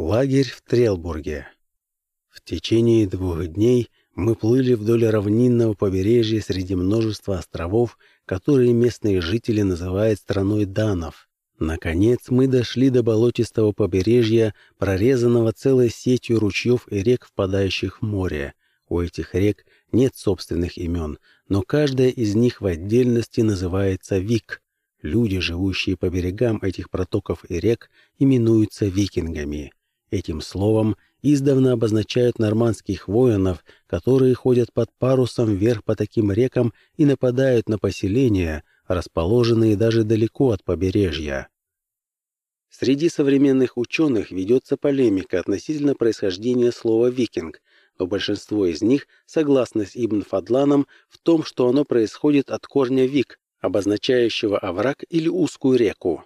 Лагерь в Трелбурге. В течение двух дней мы плыли вдоль равнинного побережья среди множества островов, которые местные жители называют страной Данов. Наконец мы дошли до болотистого побережья, прорезанного целой сетью ручьев и рек, впадающих в море. У этих рек нет собственных имен, но каждая из них в отдельности называется Вик. Люди, живущие по берегам этих протоков и рек, именуются викингами. Этим словом издавна обозначают нормандских воинов, которые ходят под парусом вверх по таким рекам и нападают на поселения, расположенные даже далеко от побережья. Среди современных ученых ведется полемика относительно происхождения слова «викинг», но большинство из них согласны с Ибн Фадланом в том, что оно происходит от корня «вик», обозначающего овраг или узкую реку.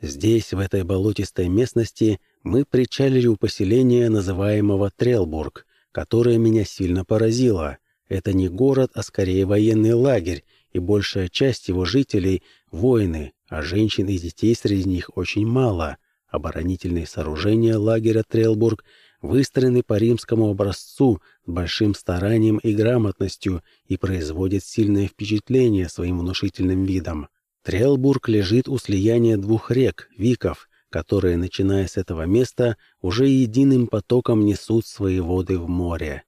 Здесь, в этой болотистой местности, мы причалили у поселения, называемого Трелбург, которое меня сильно поразило. Это не город, а скорее военный лагерь, и большая часть его жителей — воины, а женщин и детей среди них очень мало. Оборонительные сооружения лагеря Трелбург выстроены по римскому образцу с большим старанием и грамотностью и производят сильное впечатление своим внушительным видом. Трелбург лежит у слияния двух рек, Виков, которые, начиная с этого места, уже единым потоком несут свои воды в море.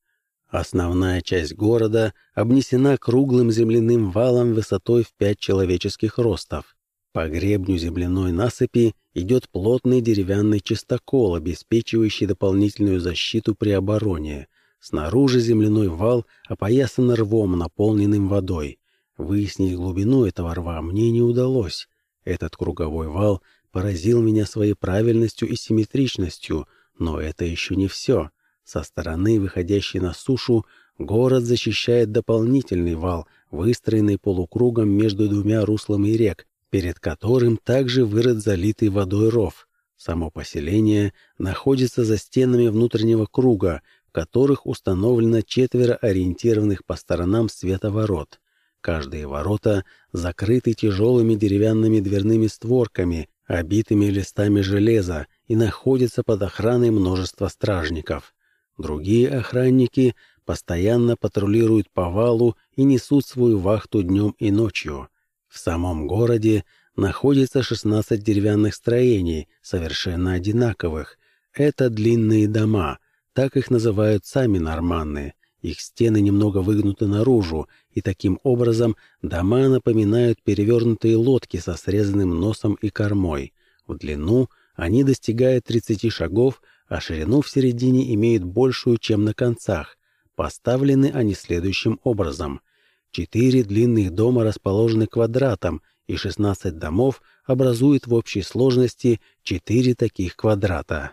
Основная часть города обнесена круглым земляным валом высотой в пять человеческих ростов. По гребню земляной насыпи идет плотный деревянный чистокол, обеспечивающий дополнительную защиту при обороне. Снаружи земляной вал опоясан рвом, наполненным водой. Выяснить глубину этого рва мне не удалось. Этот круговой вал поразил меня своей правильностью и симметричностью, но это еще не все. Со стороны, выходящей на сушу, город защищает дополнительный вал, выстроенный полукругом между двумя руслами рек, перед которым также вырыт залитый водой ров. Само поселение находится за стенами внутреннего круга, в которых установлено четверо ориентированных по сторонам световорот. Каждые ворота закрыты тяжелыми деревянными дверными створками, обитыми листами железа, и находятся под охраной множества стражников. Другие охранники постоянно патрулируют по валу и несут свою вахту днем и ночью. В самом городе находится 16 деревянных строений, совершенно одинаковых. Это длинные дома, так их называют сами норманны. Их стены немного выгнуты наружу, и таким образом дома напоминают перевернутые лодки со срезанным носом и кормой. В длину они достигают 30 шагов, а ширину в середине имеют большую, чем на концах. Поставлены они следующим образом. Четыре длинных дома расположены квадратом, и 16 домов образуют в общей сложности четыре таких квадрата.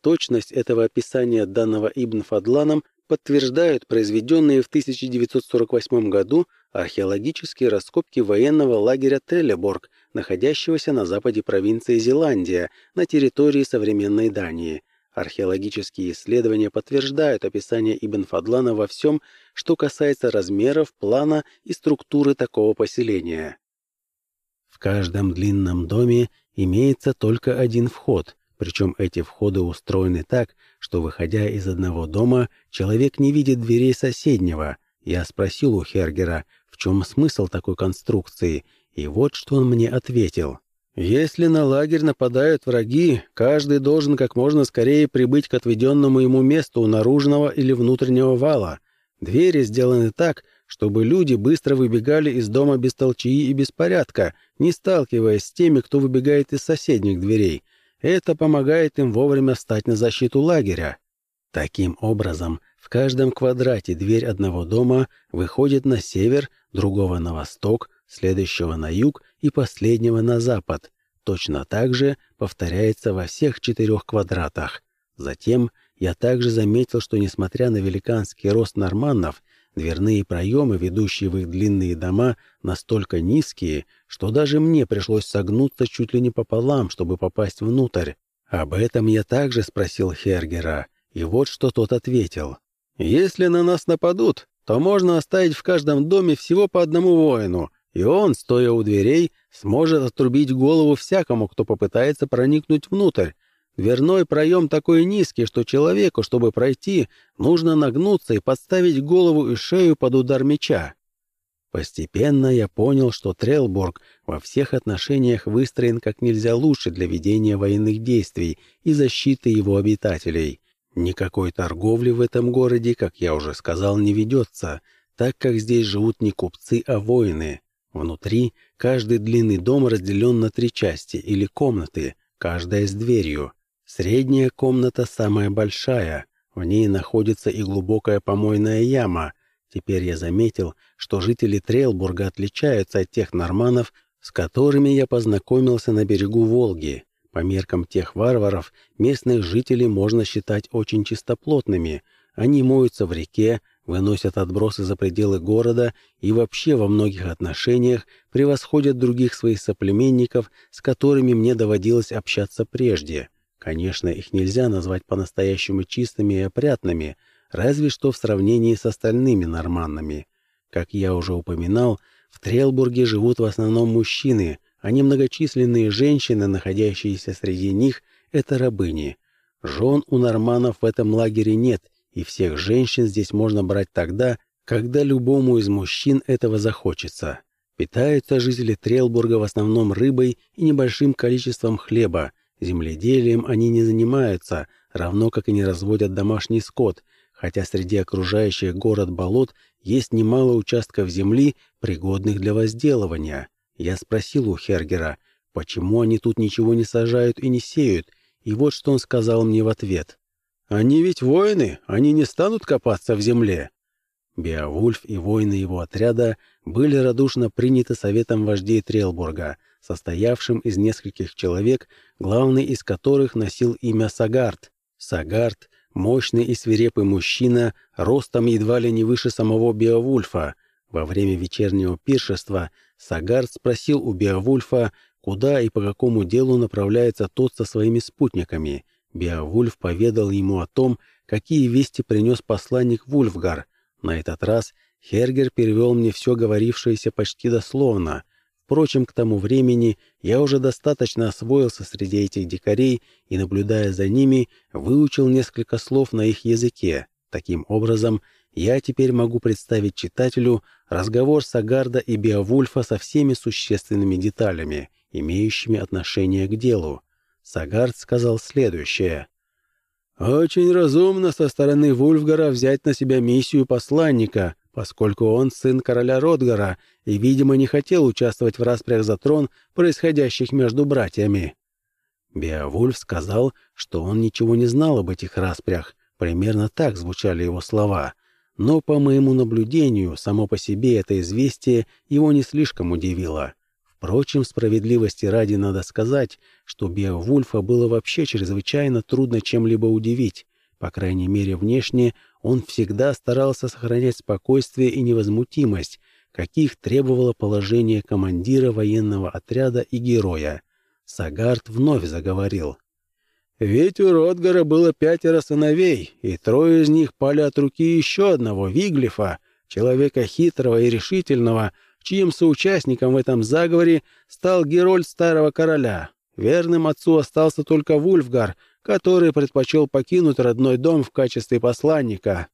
Точность этого описания данного Ибн Фадланом подтверждают произведенные в 1948 году археологические раскопки военного лагеря Трелеборг, находящегося на западе провинции Зеландия, на территории современной Дании. Археологические исследования подтверждают описание Ибн Фадлана во всем, что касается размеров, плана и структуры такого поселения. В каждом длинном доме имеется только один вход, причем эти входы устроены так, что, выходя из одного дома, человек не видит дверей соседнего. Я спросил у Хергера, в чем смысл такой конструкции, и вот что он мне ответил. Если на лагерь нападают враги, каждый должен как можно скорее прибыть к отведенному ему месту у наружного или внутреннего вала. Двери сделаны так, чтобы люди быстро выбегали из дома без толчии и беспорядка, не сталкиваясь с теми, кто выбегает из соседних дверей. Это помогает им вовремя встать на защиту лагеря. Таким образом, в каждом квадрате дверь одного дома выходит на север, другого на восток, следующего на юг и последнего на запад. Точно так же повторяется во всех четырех квадратах. Затем я также заметил, что несмотря на великанский рост норманнов, дверные проемы, ведущие в их длинные дома, настолько низкие, что даже мне пришлось согнуться чуть ли не пополам, чтобы попасть внутрь. Об этом я также спросил Хергера, и вот что тот ответил. «Если на нас нападут, то можно оставить в каждом доме всего по одному воину, и он, стоя у дверей, сможет отрубить голову всякому, кто попытается проникнуть внутрь. Дверной проем такой низкий, что человеку, чтобы пройти, нужно нагнуться и подставить голову и шею под удар меча. Постепенно я понял, что Трелбург во всех отношениях выстроен как нельзя лучше для ведения военных действий и защиты его обитателей. Никакой торговли в этом городе, как я уже сказал, не ведется, так как здесь живут не купцы, а воины. Внутри каждый длинный дом разделен на три части или комнаты, каждая с дверью. Средняя комната самая большая, в ней находится и глубокая помойная яма. Теперь я заметил, что жители Трелбурга отличаются от тех норманов, с которыми я познакомился на берегу Волги. По меркам тех варваров, местных жителей можно считать очень чистоплотными. Они моются в реке, выносят отбросы за пределы города и вообще во многих отношениях превосходят других своих соплеменников, с которыми мне доводилось общаться прежде. Конечно, их нельзя назвать по-настоящему чистыми и опрятными, разве что в сравнении с остальными норманнами. Как я уже упоминал, в Трелбурге живут в основном мужчины, а немногочисленные женщины, находящиеся среди них, — это рабыни. Жен у норманов в этом лагере нет, и всех женщин здесь можно брать тогда, когда любому из мужчин этого захочется. Питаются жители Трелбурга в основном рыбой и небольшим количеством хлеба. Земледелием они не занимаются, равно как и не разводят домашний скот, хотя среди окружающих город болот есть немало участков земли, пригодных для возделывания. Я спросил у Хергера, почему они тут ничего не сажают и не сеют, и вот что он сказал мне в ответ. Они ведь воины, они не станут копаться в земле. Беовульф и воины его отряда были радушно приняты советом вождей Трелбурга, состоявшим из нескольких человек, главный из которых носил имя Сагард. Сагард — мощный и свирепый мужчина, ростом едва ли не выше самого Беовульфа. Во время вечернего пиршества Сагард спросил у Беовульфа, куда и по какому делу направляется тот со своими спутниками — Беовульф поведал ему о том, какие вести принес посланник Вульфгар. На этот раз Хергер перевел мне все говорившееся почти дословно. Впрочем, к тому времени я уже достаточно освоился среди этих дикарей и, наблюдая за ними, выучил несколько слов на их языке. Таким образом, я теперь могу представить читателю разговор Сагарда и Беовульфа со всеми существенными деталями, имеющими отношение к делу. Сагард сказал следующее. «Очень разумно со стороны Вульфгара взять на себя миссию посланника, поскольку он сын короля Ротгара и, видимо, не хотел участвовать в распрях за трон, происходящих между братьями». Беовульф сказал, что он ничего не знал об этих распрях, примерно так звучали его слова. Но, по моему наблюдению, само по себе это известие его не слишком удивило. Впрочем, справедливости ради надо сказать, что Беовульфа было вообще чрезвычайно трудно чем-либо удивить. По крайней мере, внешне он всегда старался сохранять спокойствие и невозмутимость, каких требовало положение командира военного отряда и героя. Сагард вновь заговорил. «Ведь у Ротгара было пятеро сыновей, и трое из них пали от руки еще одного, Виглифа, человека хитрого и решительного, чьим соучастником в этом заговоре стал Герольд Старого Короля. Верным отцу остался только Вульфгар, который предпочел покинуть родной дом в качестве посланника.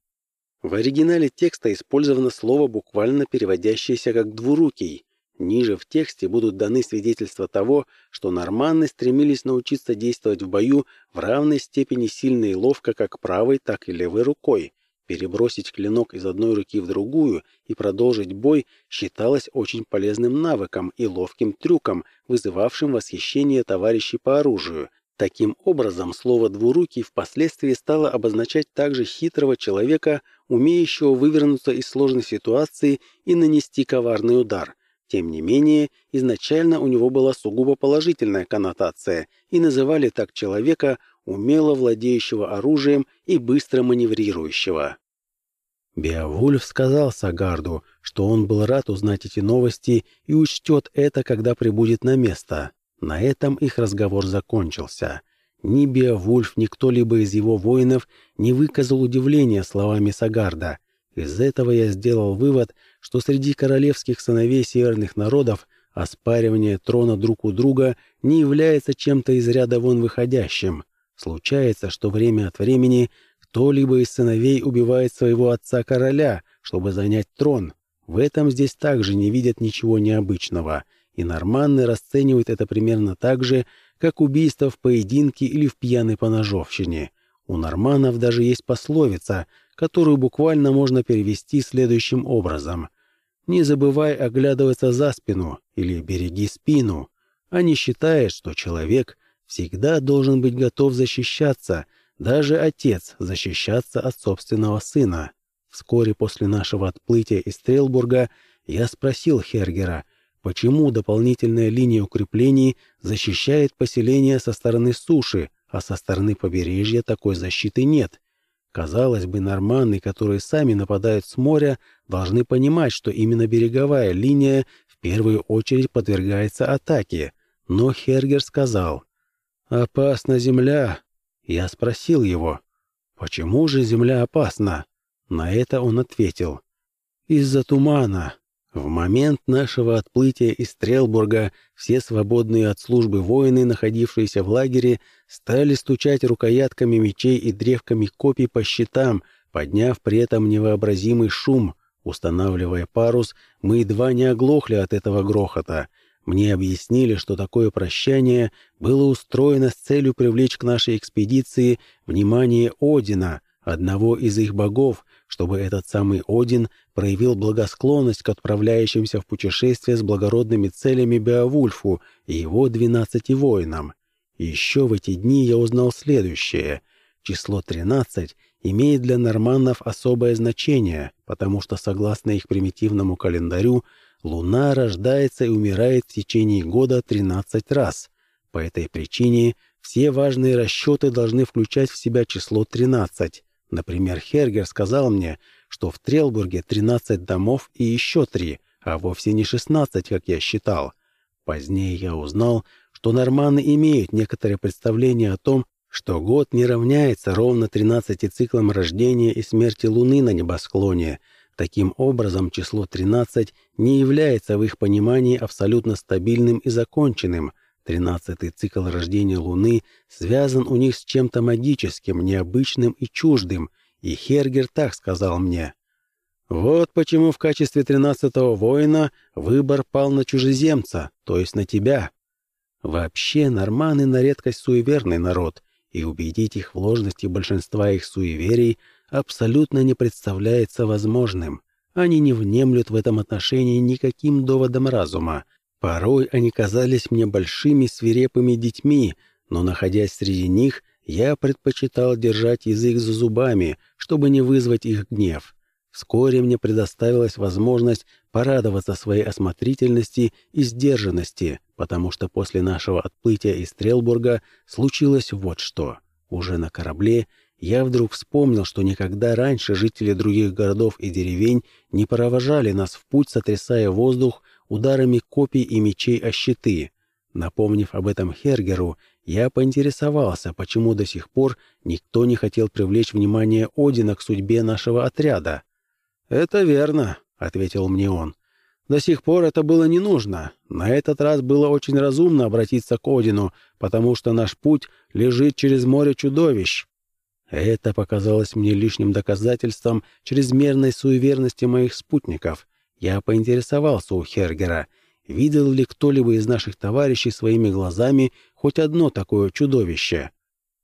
В оригинале текста использовано слово, буквально переводящееся как «двурукий». Ниже в тексте будут даны свидетельства того, что норманны стремились научиться действовать в бою в равной степени сильно и ловко как правой, так и левой рукой. Перебросить клинок из одной руки в другую и продолжить бой считалось очень полезным навыком и ловким трюком, вызывавшим восхищение товарищей по оружию. Таким образом, слово «двурукий» впоследствии стало обозначать также хитрого человека, умеющего вывернуться из сложной ситуации и нанести коварный удар. Тем не менее, изначально у него была сугубо положительная коннотация, и называли так человека, умело владеющего оружием и быстро маневрирующего. Беовульф сказал Сагарду, что он был рад узнать эти новости и учтет это, когда прибудет на место. На этом их разговор закончился. Ни Беовульф, ни кто-либо из его воинов не выказал удивления словами Сагарда. Из этого я сделал вывод, что среди королевских сыновей северных народов оспаривание трона друг у друга не является чем-то из ряда вон выходящим. Случается, что время от времени кто-либо из сыновей убивает своего отца-короля, чтобы занять трон. В этом здесь также не видят ничего необычного, и норманны расценивают это примерно так же, как убийство в поединке или в пьяной поножовщине. У норманов даже есть пословица, которую буквально можно перевести следующим образом. «Не забывай оглядываться за спину» или «береги спину». Они считают, что человек всегда должен быть готов защищаться, даже отец защищаться от собственного сына. Вскоре после нашего отплытия из Стрелбурга я спросил Хергера, почему дополнительная линия укреплений защищает поселение со стороны суши, а со стороны побережья такой защиты нет. Казалось бы, норманы, которые сами нападают с моря, должны понимать, что именно береговая линия в первую очередь подвергается атаке. Но Хергер сказал, «Опасна земля». Я спросил его, «Почему же земля опасна?» На это он ответил, «Из-за тумана. В момент нашего отплытия из Стрелбурга все свободные от службы воины, находившиеся в лагере, стали стучать рукоятками мечей и древками копий по щитам, подняв при этом невообразимый шум. Устанавливая парус, мы едва не оглохли от этого грохота. Мне объяснили, что такое прощание было устроено с целью привлечь к нашей экспедиции внимание Одина, одного из их богов, чтобы этот самый Один проявил благосклонность к отправляющимся в путешествие с благородными целями Беовульфу и его двенадцати воинам. Еще в эти дни я узнал следующее. Число тринадцать имеет для норманнов особое значение, потому что, согласно их примитивному календарю, Луна рождается и умирает в течение года 13 раз. По этой причине все важные расчеты должны включать в себя число 13. Например, Хергер сказал мне, что в Трелбурге 13 домов и еще 3, а вовсе не 16, как я считал. Позднее я узнал, что норманы имеют некоторое представление о том, что год не равняется ровно 13 циклам рождения и смерти Луны на небосклоне – Таким образом, число 13 не является в их понимании абсолютно стабильным и законченным. Тринадцатый цикл рождения Луны связан у них с чем-то магическим, необычным и чуждым, и Хергер так сказал мне. «Вот почему в качестве тринадцатого воина выбор пал на чужеземца, то есть на тебя. Вообще, норманы на редкость суеверный народ, и убедить их в ложности большинства их суеверий – абсолютно не представляется возможным. Они не внемлют в этом отношении никаким доводом разума. Порой они казались мне большими свирепыми детьми, но, находясь среди них, я предпочитал держать язык за зубами, чтобы не вызвать их гнев. Вскоре мне предоставилась возможность порадоваться своей осмотрительности и сдержанности, потому что после нашего отплытия из Стрелбурга случилось вот что. Уже на корабле я вдруг вспомнил, что никогда раньше жители других городов и деревень не провожали нас в путь, сотрясая воздух ударами копий и мечей о щиты. Напомнив об этом Хергеру, я поинтересовался, почему до сих пор никто не хотел привлечь внимание Одина к судьбе нашего отряда. «Это верно», — ответил мне он. «До сих пор это было не нужно. На этот раз было очень разумно обратиться к Одину, потому что наш путь лежит через море чудовищ. Это показалось мне лишним доказательством чрезмерной суеверности моих спутников. Я поинтересовался у Хергера, видел ли кто-либо из наших товарищей своими глазами хоть одно такое чудовище.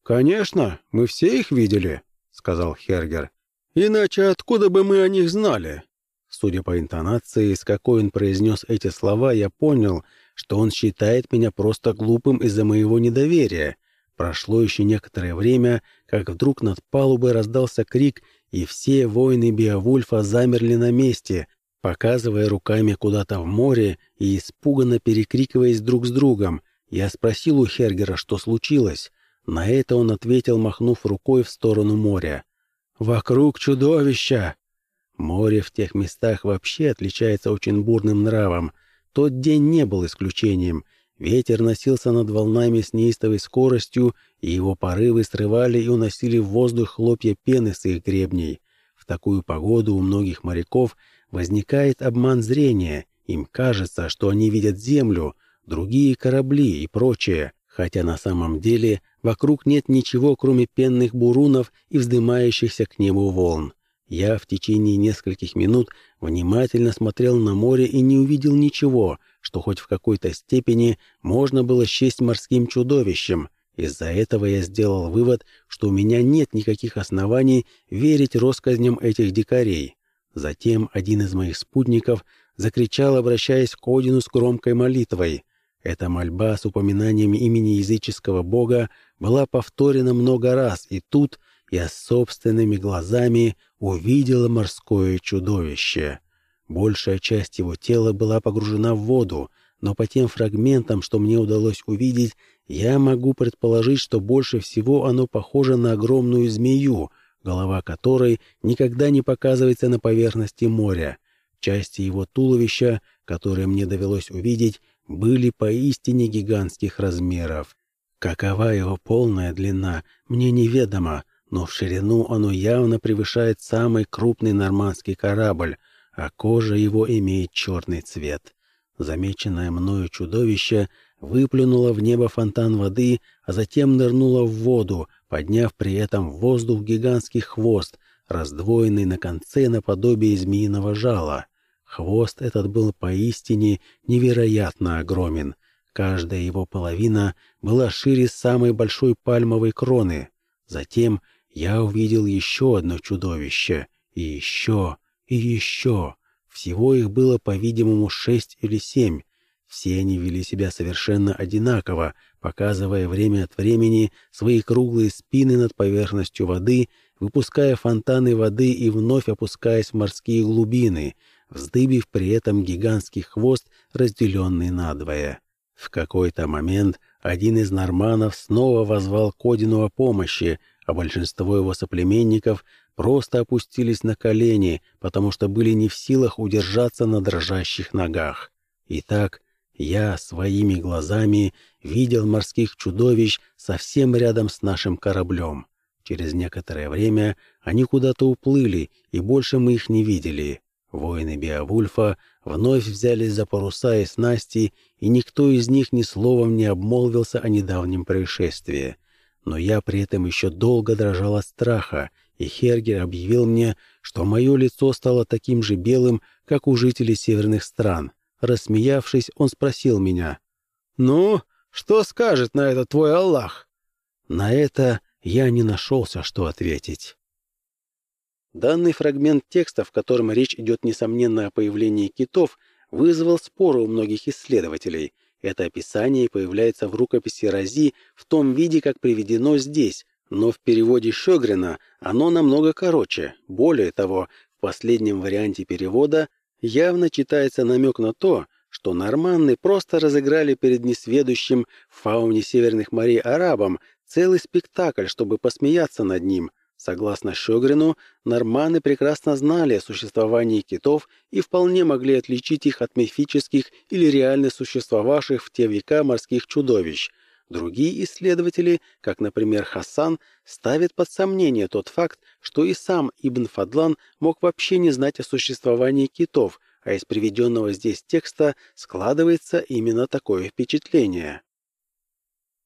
«Конечно, мы все их видели», — сказал Хергер. «Иначе откуда бы мы о них знали?» Судя по интонации, с какой он произнес эти слова, я понял, что он считает меня просто глупым из-за моего недоверия. Прошло еще некоторое время, как вдруг над палубой раздался крик, и все воины Биовульфа замерли на месте, показывая руками куда-то в море и испуганно перекрикиваясь друг с другом. Я спросил у Хергера, что случилось. На это он ответил, махнув рукой в сторону моря. «Вокруг чудовища!» Море в тех местах вообще отличается очень бурным нравом. Тот день не был исключением. Ветер носился над волнами с неистовой скоростью, и его порывы срывали и уносили в воздух хлопья пены с их гребней. В такую погоду у многих моряков возникает обман зрения. Им кажется, что они видят землю, другие корабли и прочее, хотя на самом деле вокруг нет ничего, кроме пенных бурунов и вздымающихся к небу волн. Я в течение нескольких минут внимательно смотрел на море и не увидел ничего, что хоть в какой-то степени можно было счесть морским чудовищем. Из-за этого я сделал вывод, что у меня нет никаких оснований верить россказням этих дикарей. Затем один из моих спутников закричал, обращаясь к Одину с громкой молитвой. Эта мольба с упоминанием имени языческого бога была повторена много раз, и тут я собственными глазами увидел морское чудовище. Большая часть его тела была погружена в воду, но по тем фрагментам, что мне удалось увидеть, я могу предположить, что больше всего оно похоже на огромную змею, голова которой никогда не показывается на поверхности моря. Части его туловища, которые мне довелось увидеть, были поистине гигантских размеров. Какова его полная длина, мне неведомо, но в ширину оно явно превышает самый крупный нормандский корабль, а кожа его имеет черный цвет. Замеченное мною чудовище выплюнуло в небо фонтан воды, а затем нырнуло в воду, подняв при этом в воздух гигантский хвост, раздвоенный на конце наподобие змеиного жала. Хвост этот был поистине невероятно огромен. Каждая его половина была шире самой большой пальмовой кроны. Затем я увидел еще одно чудовище, и еще, и еще. Всего их было, по-видимому, шесть или семь. Все они вели себя совершенно одинаково, показывая время от времени свои круглые спины над поверхностью воды, выпуская фонтаны воды и вновь опускаясь в морские глубины, вздыбив при этом гигантский хвост, разделенный надвое. В какой-то момент один из норманов снова возвал Кодину о помощи, а большинство его соплеменников просто опустились на колени, потому что были не в силах удержаться на дрожащих ногах. Итак, я своими глазами видел морских чудовищ совсем рядом с нашим кораблем. Через некоторое время они куда-то уплыли, и больше мы их не видели. Воины Беовульфа вновь взялись за паруса и снасти, и никто из них ни словом не обмолвился о недавнем происшествии. Но я при этом еще долго дрожал от страха, и Хергер объявил мне, что мое лицо стало таким же белым, как у жителей северных стран. Рассмеявшись, он спросил меня, «Ну, что скажет на это твой Аллах?» На это я не нашелся, что ответить. Данный фрагмент текста, в котором речь идет, несомненно, о появлении китов, вызвал споры у многих исследователей — это описание появляется в рукописи Рази в том виде, как приведено здесь, но в переводе Щегрина оно намного короче. Более того, в последнем варианте перевода явно читается намек на то, что норманны просто разыграли перед несведущим в фауне Северных морей арабам целый спектакль, чтобы посмеяться над ним – Согласно Щегрину, норманы прекрасно знали о существовании китов и вполне могли отличить их от мифических или реально существовавших в те века морских чудовищ. Другие исследователи, как, например, Хасан, ставят под сомнение тот факт, что и сам Ибн Фадлан мог вообще не знать о существовании китов, а из приведенного здесь текста складывается именно такое впечатление.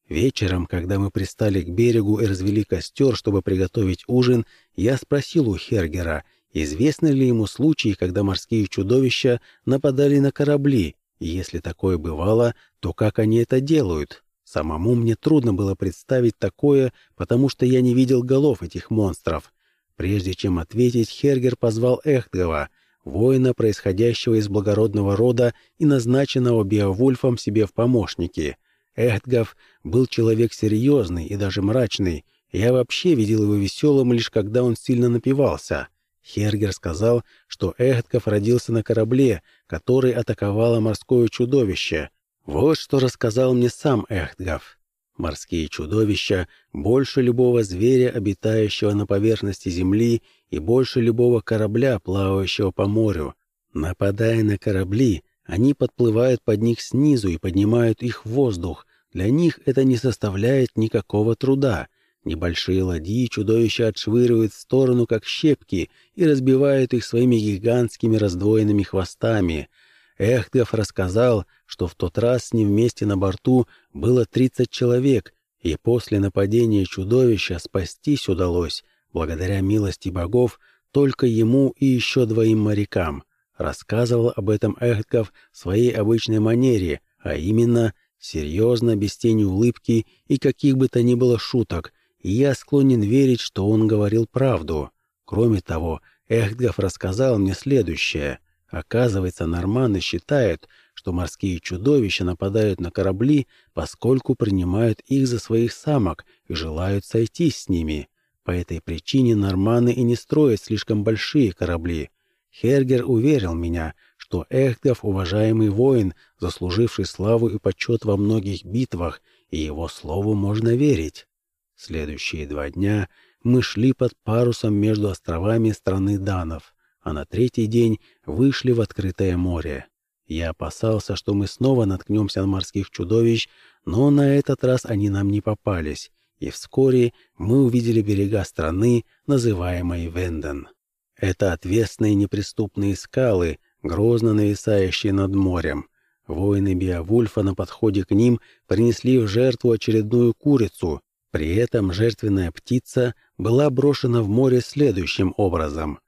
Вечером, когда мы пристали к берегу и развели костер, чтобы приготовить ужин, я спросил у Хергера, известны ли ему случаи, когда морские чудовища нападали на корабли, и если такое бывало, то как они это делают? Самому мне трудно было представить такое, потому что я не видел голов этих монстров. Прежде чем ответить, Хергер позвал Эхтгова, воина, происходящего из благородного рода и назначенного Беовульфом себе в помощники — Эхтгав был человек серьезный и даже мрачный. Я вообще видел его веселым, лишь когда он сильно напивался. Хергер сказал, что Эхтгав родился на корабле, который атаковало морское чудовище. Вот что рассказал мне сам Эхтгав. Морские чудовища больше любого зверя, обитающего на поверхности земли, и больше любого корабля, плавающего по морю. Нападая на корабли, они подплывают под них снизу и поднимают их в воздух, для них это не составляет никакого труда. Небольшие ладьи чудовища отшвыривают в сторону, как щепки, и разбивают их своими гигантскими раздвоенными хвостами. Эхтгов рассказал, что в тот раз с ним вместе на борту было 30 человек, и после нападения чудовища спастись удалось, благодаря милости богов, только ему и еще двоим морякам. Рассказывал об этом Эхтков в своей обычной манере, а именно серьезно, без тени улыбки и каких бы то ни было шуток, и я склонен верить, что он говорил правду. Кроме того, Эхтгов рассказал мне следующее. Оказывается, норманы считают, что морские чудовища нападают на корабли, поскольку принимают их за своих самок и желают сойтись с ними. По этой причине норманы и не строят слишком большие корабли. Хергер уверил меня, что Эхтгов — уважаемый воин, заслуживший славу и почет во многих битвах, и его слову можно верить. Следующие два дня мы шли под парусом между островами страны Данов, а на третий день вышли в открытое море. Я опасался, что мы снова наткнемся на морских чудовищ, но на этот раз они нам не попались, и вскоре мы увидели берега страны, называемой Венден. Это отвесные неприступные скалы, грозно нависающие над морем. Воины Биовульфа на подходе к ним принесли в жертву очередную курицу. При этом жертвенная птица была брошена в море следующим образом.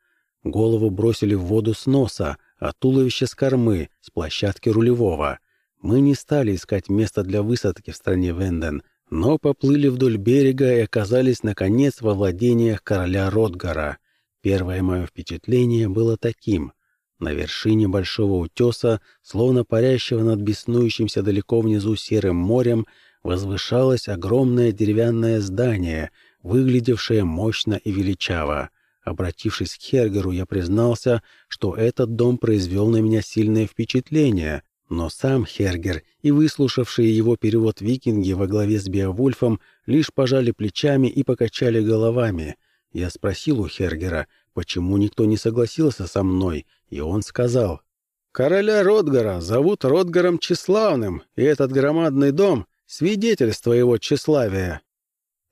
Голову бросили в воду с носа, а туловище с кормы, с площадки рулевого. Мы не стали искать место для высадки в стране Венден, но поплыли вдоль берега и оказались, наконец, во владениях короля Ротгара. Первое мое впечатление было таким. На вершине большого утеса, словно парящего над беснующимся далеко внизу серым морем, возвышалось огромное деревянное здание, выглядевшее мощно и величаво. Обратившись к Хергеру, я признался, что этот дом произвел на меня сильное впечатление, но сам Хергер и выслушавшие его перевод викинги во главе с Беовульфом лишь пожали плечами и покачали головами — я спросил у Хергера, почему никто не согласился со мной, и он сказал, «Короля Ротгара зовут Ротгаром Тщеславным, и этот громадный дом — свидетельство его тщеславия».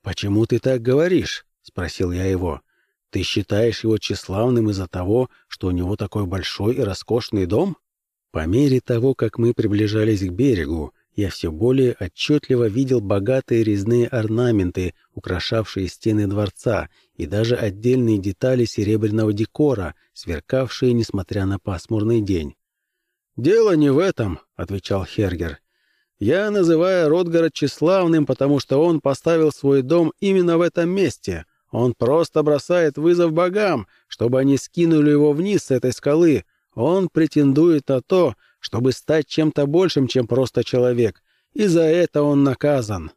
«Почему ты так говоришь?» — спросил я его. «Ты считаешь его тщеславным из-за того, что у него такой большой и роскошный дом?» По мере того, как мы приближались к берегу, я все более отчетливо видел богатые резные орнаменты, украшавшие стены дворца, и даже отдельные детали серебряного декора, сверкавшие, несмотря на пасмурный день. «Дело не в этом», — отвечал Хергер. «Я называю Ротгара тщеславным, потому что он поставил свой дом именно в этом месте. Он просто бросает вызов богам, чтобы они скинули его вниз с этой скалы. Он претендует на то, чтобы стать чем-то большим, чем просто человек, и за это он наказан.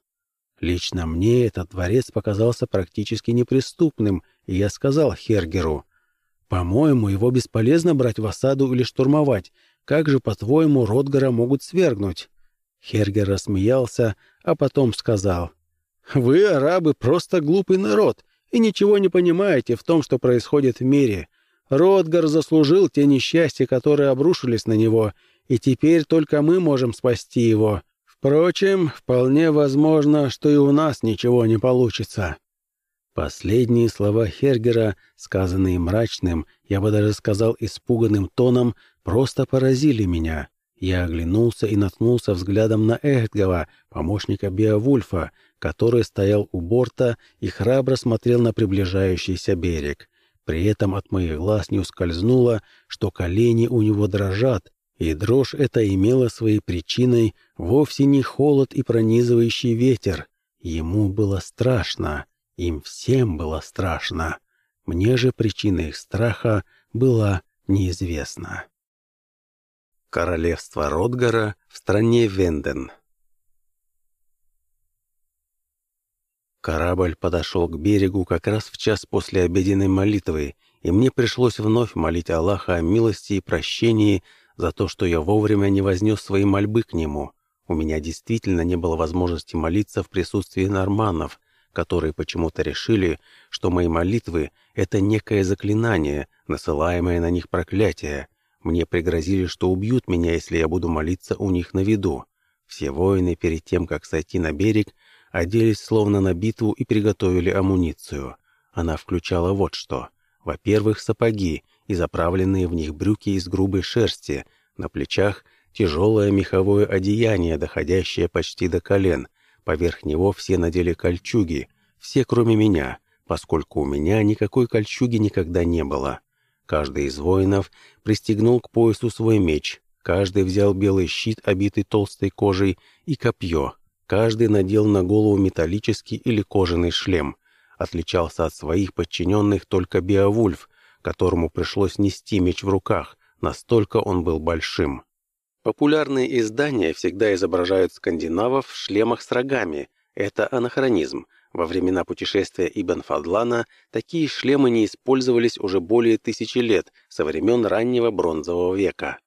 Лично мне этот дворец показался практически неприступным, и я сказал Хергеру, «По-моему, его бесполезно брать в осаду или штурмовать. Как же, по-твоему, Ротгара могут свергнуть?» Хергер рассмеялся, а потом сказал, «Вы, арабы, просто глупый народ, и ничего не понимаете в том, что происходит в мире. Ротгар заслужил те несчастья, которые обрушились на него, и теперь только мы можем спасти его. Впрочем, вполне возможно, что и у нас ничего не получится». Последние слова Хергера, сказанные мрачным, я бы даже сказал испуганным тоном, просто поразили меня. Я оглянулся и наткнулся взглядом на Эхтгова, помощника Беовульфа, который стоял у борта и храбро смотрел на приближающийся берег. При этом от моих глаз не ускользнуло, что колени у него дрожат, и дрожь эта имела своей причиной вовсе не холод и пронизывающий ветер. Ему было страшно, им всем было страшно. Мне же причина их страха была неизвестна. Королевство Ротгара в стране Венден Корабль подошел к берегу как раз в час после обеденной молитвы, и мне пришлось вновь молить Аллаха о милости и прощении за то, что я вовремя не вознес свои мольбы к нему. У меня действительно не было возможности молиться в присутствии норманнов, которые почему-то решили, что мои молитвы — это некое заклинание, насылаемое на них проклятие. Мне пригрозили, что убьют меня, если я буду молиться у них на виду. Все воины перед тем, как сойти на берег, оделись словно на битву и приготовили амуницию. Она включала вот что. Во-первых, сапоги, и заправленные в них брюки из грубой шерсти, На плечах тяжелое меховое одеяние, доходящее почти до колен. Поверх него все надели кольчуги, все кроме меня, поскольку у меня никакой кольчуги никогда не было. Каждый из воинов пристегнул к поясу свой меч, каждый взял белый щит, обитый толстой кожей, и копье. Каждый надел на голову металлический или кожаный шлем. Отличался от своих подчиненных только Беовульф, которому пришлось нести меч в руках, настолько он был большим. Популярные издания всегда изображают скандинавов в шлемах с рогами. Это анахронизм. Во времена путешествия Ибн Фадлана такие шлемы не использовались уже более тысячи лет, со времен раннего бронзового века.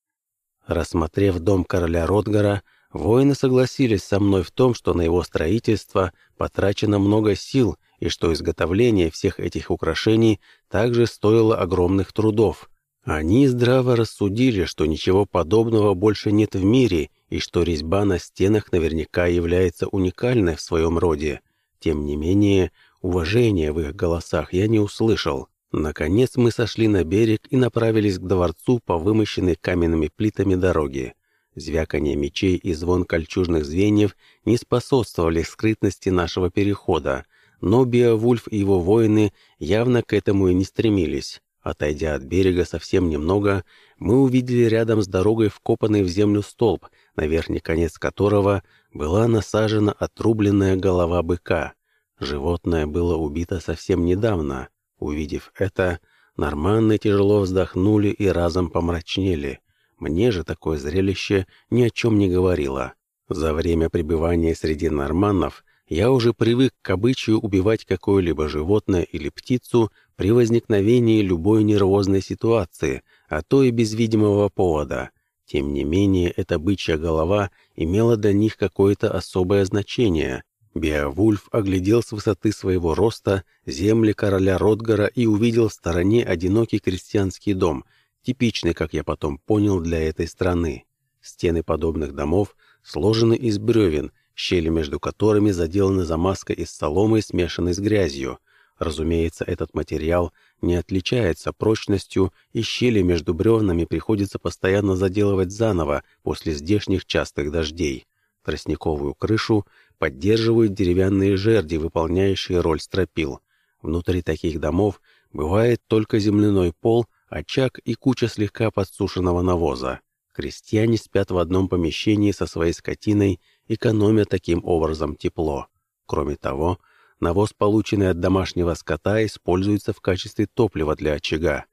Рассмотрев дом короля Ротгара, воины согласились со мной в том, что на его строительство потрачено много сил и что изготовление всех этих украшений также стоило огромных трудов – они здраво рассудили, что ничего подобного больше нет в мире и что резьба на стенах наверняка является уникальной в своем роде. Тем не менее, уважения в их голосах я не услышал. Наконец мы сошли на берег и направились к дворцу по вымощенной каменными плитами дороге. Звяканье мечей и звон кольчужных звеньев не способствовали скрытности нашего перехода, но Беовульф и его воины явно к этому и не стремились. Отойдя от берега совсем немного, мы увидели рядом с дорогой вкопанный в землю столб, на верхний конец которого была насажена отрубленная голова быка. Животное было убито совсем недавно. Увидев это, норманны тяжело вздохнули и разом помрачнели. Мне же такое зрелище ни о чем не говорило. За время пребывания среди норманнов я уже привык к обычаю убивать какое-либо животное или птицу при возникновении любой нервозной ситуации, а то и без видимого повода. Тем не менее, эта бычья голова имела для них какое-то особое значение. Беовульф оглядел с высоты своего роста земли короля Ротгара и увидел в стороне одинокий крестьянский дом, типичный, как я потом понял, для этой страны. Стены подобных домов сложены из бревен, щели между которыми заделаны замазкой из соломы, смешанной с грязью. Разумеется, этот материал не отличается прочностью, и щели между бревнами приходится постоянно заделывать заново после здешних частых дождей. Тростниковую крышу поддерживают деревянные жерди, выполняющие роль стропил. Внутри таких домов бывает только земляной пол, очаг и куча слегка подсушенного навоза. Крестьяне спят в одном помещении со своей скотиной экономя таким образом тепло. Кроме того, навоз, полученный от домашнего скота, используется в качестве топлива для очага.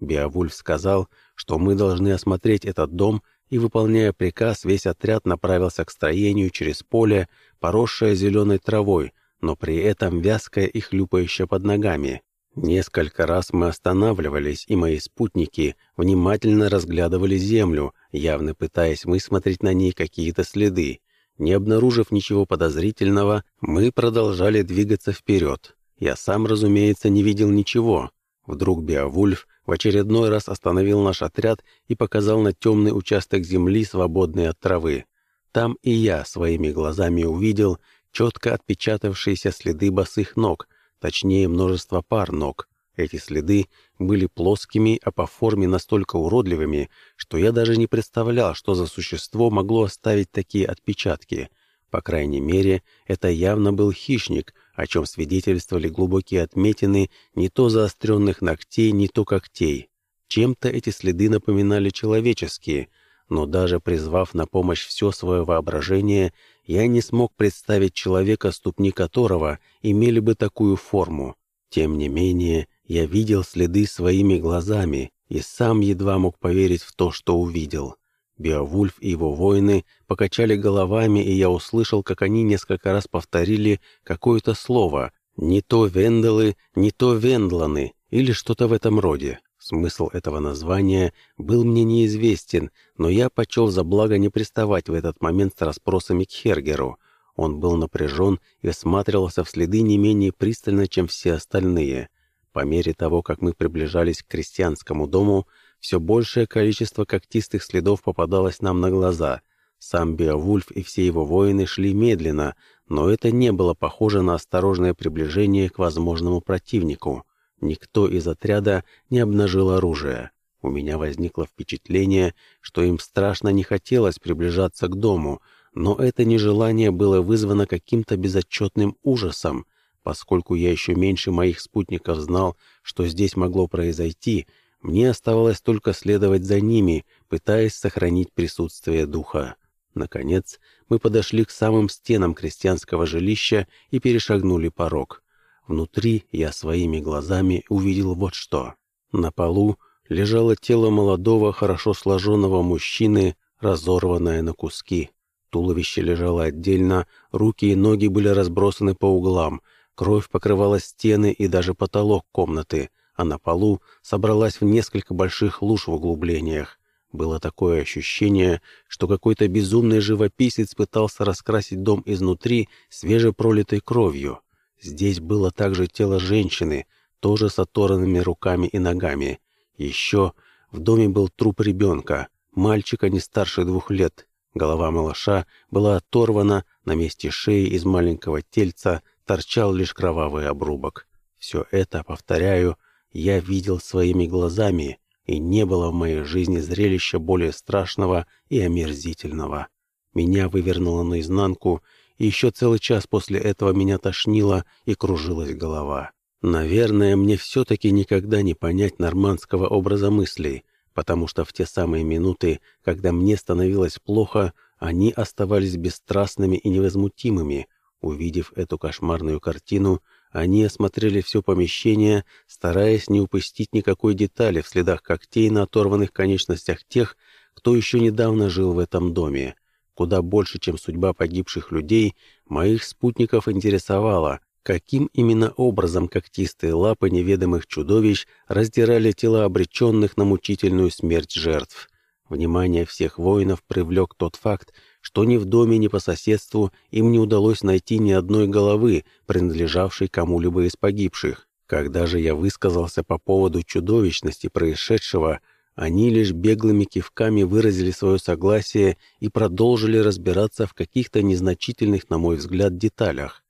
Беовульф сказал, что мы должны осмотреть этот дом, и, выполняя приказ, весь отряд направился к строению через поле, поросшее зеленой травой, но при этом вязкое и хлюпающее под ногами. Несколько раз мы останавливались, и мои спутники внимательно разглядывали землю, явно пытаясь высмотреть на ней какие-то следы. Не обнаружив ничего подозрительного, мы продолжали двигаться вперед. Я сам, разумеется, не видел ничего. Вдруг Беовульф в очередной раз остановил наш отряд и показал на темный участок земли, свободный от травы. Там и я своими глазами увидел четко отпечатавшиеся следы босых ног, точнее множество пар ног. Эти следы были плоскими, а по форме настолько уродливыми, что я даже не представлял, что за существо могло оставить такие отпечатки. По крайней мере, это явно был хищник, о чем свидетельствовали глубокие отметины не то заостренных ногтей, не то когтей. Чем-то эти следы напоминали человеческие, но даже призвав на помощь все свое воображение, я не смог представить человека, ступни которого имели бы такую форму. Тем не менее, я видел следы своими глазами и сам едва мог поверить в то, что увидел. Беовульф и его воины покачали головами, и я услышал, как они несколько раз повторили какое-то слово, не то венделы, не то вендланы, или что-то в этом роде. Смысл этого названия был мне неизвестен, но я почел за благо не приставать в этот момент с расспросами к Хергеру. Он был напряжен и осматривался в следы не менее пристально, чем все остальные. По мере того, как мы приближались к крестьянскому дому, все большее количество когтистых следов попадалось нам на глаза. Сам Беовульф и все его воины шли медленно, но это не было похоже на осторожное приближение к возможному противнику. Никто из отряда не обнажил оружие. У меня возникло впечатление, что им страшно не хотелось приближаться к дому, но это нежелание было вызвано каким-то безотчетным ужасом. Поскольку я еще меньше моих спутников знал, что здесь могло произойти, мне оставалось только следовать за ними, пытаясь сохранить присутствие духа. Наконец, мы подошли к самым стенам крестьянского жилища и перешагнули порог. Внутри я своими глазами увидел вот что. На полу лежало тело молодого, хорошо сложенного мужчины, разорванное на куски. Туловище лежало отдельно, руки и ноги были разбросаны по углам, кровь покрывала стены и даже потолок комнаты, а на полу собралась в несколько больших луж в углублениях. Было такое ощущение, что какой-то безумный живописец пытался раскрасить дом изнутри свежепролитой кровью. Здесь было также тело женщины, тоже с оторванными руками и ногами. Еще в доме был труп ребенка, мальчика не старше двух лет. Голова малыша была оторвана, на месте шеи из маленького тельца торчал лишь кровавый обрубок. Все это, повторяю, я видел своими глазами, и не было в моей жизни зрелища более страшного и омерзительного. Меня вывернуло наизнанку, и еще целый час после этого меня тошнило и кружилась голова. Наверное, мне все-таки никогда не понять нормандского образа мыслей, потому что в те самые минуты, когда мне становилось плохо, они оставались бесстрастными и невозмутимыми. Увидев эту кошмарную картину, они осмотрели все помещение, стараясь не упустить никакой детали в следах когтей на оторванных конечностях тех, кто еще недавно жил в этом доме. Куда больше, чем судьба погибших людей, моих спутников интересовало, каким именно образом когтистые лапы неведомых чудовищ раздирали тела обреченных на мучительную смерть жертв. Внимание всех воинов привлек тот факт, что ни в доме, ни по соседству им не удалось найти ни одной головы, принадлежавшей кому-либо из погибших. Когда же я высказался по поводу чудовищности происшедшего, они лишь беглыми кивками выразили свое согласие и продолжили разбираться в каких-то незначительных, на мой взгляд, деталях.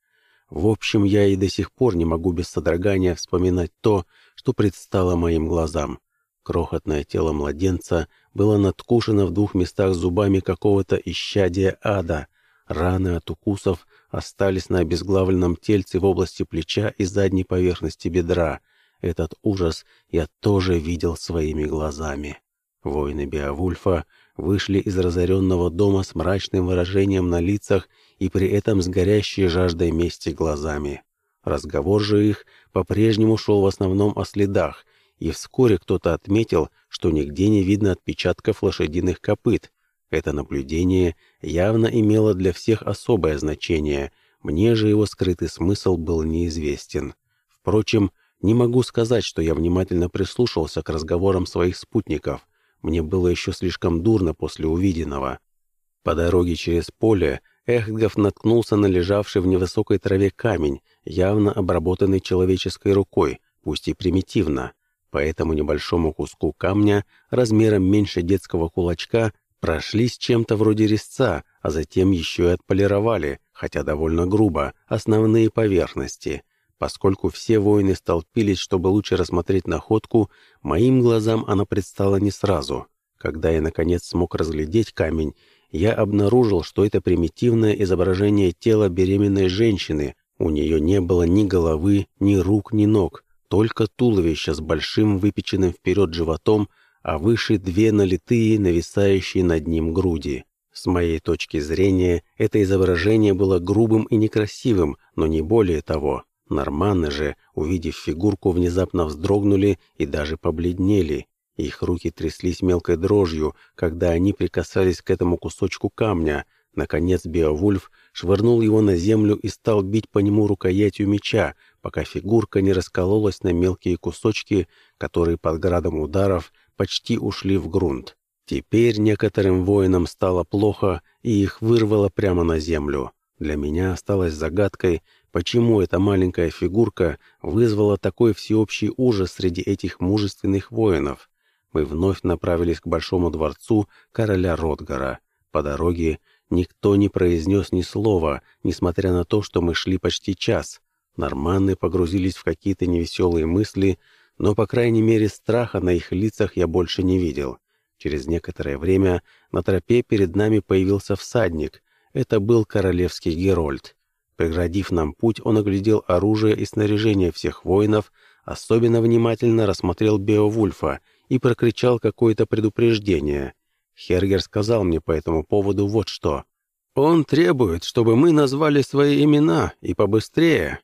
В общем, я и до сих пор не могу без содрогания вспоминать то, что предстало моим глазам. Крохотное тело младенца было надкушено в двух местах зубами какого-то исчадия ада. Раны от укусов остались на обезглавленном тельце в области плеча и задней поверхности бедра. Этот ужас я тоже видел своими глазами. Воины Беовульфа вышли из разоренного дома с мрачным выражением на лицах и при этом с горящей жаждой мести глазами. Разговор же их по-прежнему шел в основном о следах, и вскоре кто-то отметил, что нигде не видно отпечатков лошадиных копыт. Это наблюдение явно имело для всех особое значение, мне же его скрытый смысл был неизвестен. Впрочем, не могу сказать, что я внимательно прислушался к разговорам своих спутников. Мне было еще слишком дурно после увиденного. По дороге через поле Эхтгов наткнулся на лежавший в невысокой траве камень, явно обработанный человеческой рукой, пусть и примитивно. По этому небольшому куску камня, размером меньше детского кулачка, прошлись чем-то вроде резца, а затем еще и отполировали, хотя довольно грубо, основные поверхности. Поскольку все воины столпились, чтобы лучше рассмотреть находку, моим глазам она предстала не сразу. Когда я, наконец, смог разглядеть камень, я обнаружил, что это примитивное изображение тела беременной женщины. У нее не было ни головы, ни рук, ни ног только туловище с большим выпеченным вперед животом, а выше две налитые, нависающие над ним груди. С моей точки зрения, это изображение было грубым и некрасивым, но не более того. Норманны же, увидев фигурку, внезапно вздрогнули и даже побледнели. Их руки тряслись мелкой дрожью, когда они прикасались к этому кусочку камня. Наконец Беовульф швырнул его на землю и стал бить по нему рукоятью меча, пока фигурка не раскололась на мелкие кусочки, которые под градом ударов почти ушли в грунт. Теперь некоторым воинам стало плохо, и их вырвало прямо на землю. Для меня осталось загадкой, почему эта маленькая фигурка вызвала такой всеобщий ужас среди этих мужественных воинов. Мы вновь направились к большому дворцу короля Ротгара. По дороге никто не произнес ни слова, несмотря на то, что мы шли почти час. Норманны погрузились в какие-то невеселые мысли, но, по крайней мере, страха на их лицах я больше не видел. Через некоторое время на тропе перед нами появился всадник. Это был королевский Герольд. Преградив нам путь, он оглядел оружие и снаряжение всех воинов, особенно внимательно рассмотрел Беовульфа и прокричал какое-то предупреждение. Хергер сказал мне по этому поводу вот что. «Он требует, чтобы мы назвали свои имена, и побыстрее».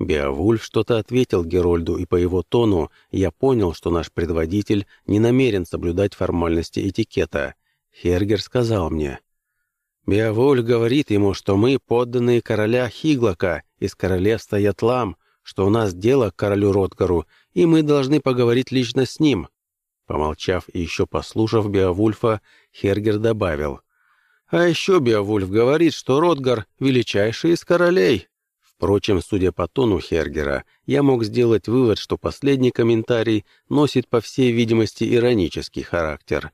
Беовульф что-то ответил Герольду, и по его тону я понял, что наш предводитель не намерен соблюдать формальности этикета. Хергер сказал мне, Беовульф говорит ему, что мы подданные короля Хиглока из королевства Ятлам, что у нас дело к королю Ротгару, и мы должны поговорить лично с ним. Помолчав и еще послушав Беовульфа, Хергер добавил. «А еще Беовульф говорит, что Ротгар — величайший из королей». Впрочем, судя по тону Хергера, я мог сделать вывод, что последний комментарий носит, по всей видимости, иронический характер.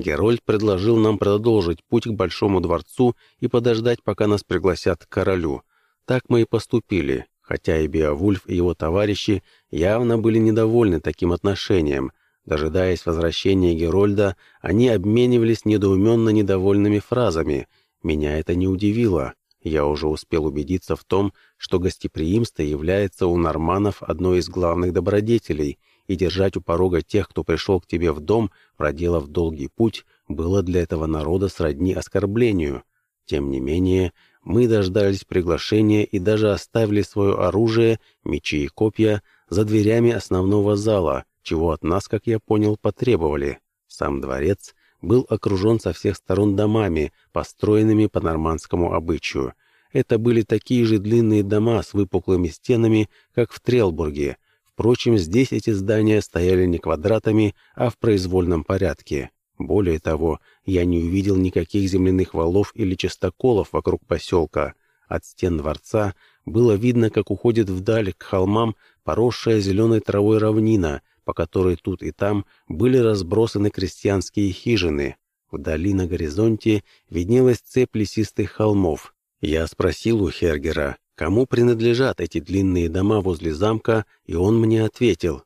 Герольд предложил нам продолжить путь к Большому дворцу и подождать, пока нас пригласят к королю. Так мы и поступили, хотя и Беовульф и его товарищи явно были недовольны таким отношением. Дожидаясь возвращения Герольда, они обменивались недоуменно недовольными фразами. Меня это не удивило. Я уже успел убедиться в том, что гостеприимство является у норманов одной из главных добродетелей — и держать у порога тех, кто пришел к тебе в дом, проделав долгий путь, было для этого народа сродни оскорблению. Тем не менее, мы дождались приглашения и даже оставили свое оружие, мечи и копья, за дверями основного зала, чего от нас, как я понял, потребовали. Сам дворец был окружен со всех сторон домами, построенными по нормандскому обычаю. Это были такие же длинные дома с выпуклыми стенами, как в Трелбурге, Впрочем, здесь эти здания стояли не квадратами, а в произвольном порядке. Более того, я не увидел никаких земляных валов или частоколов вокруг поселка. От стен дворца было видно, как уходит вдаль к холмам поросшая зеленой травой равнина, по которой тут и там были разбросаны крестьянские хижины. Вдали на горизонте виднелась цепь лесистых холмов. Я спросил у Хергера, кому принадлежат эти длинные дома возле замка, и он мне ответил.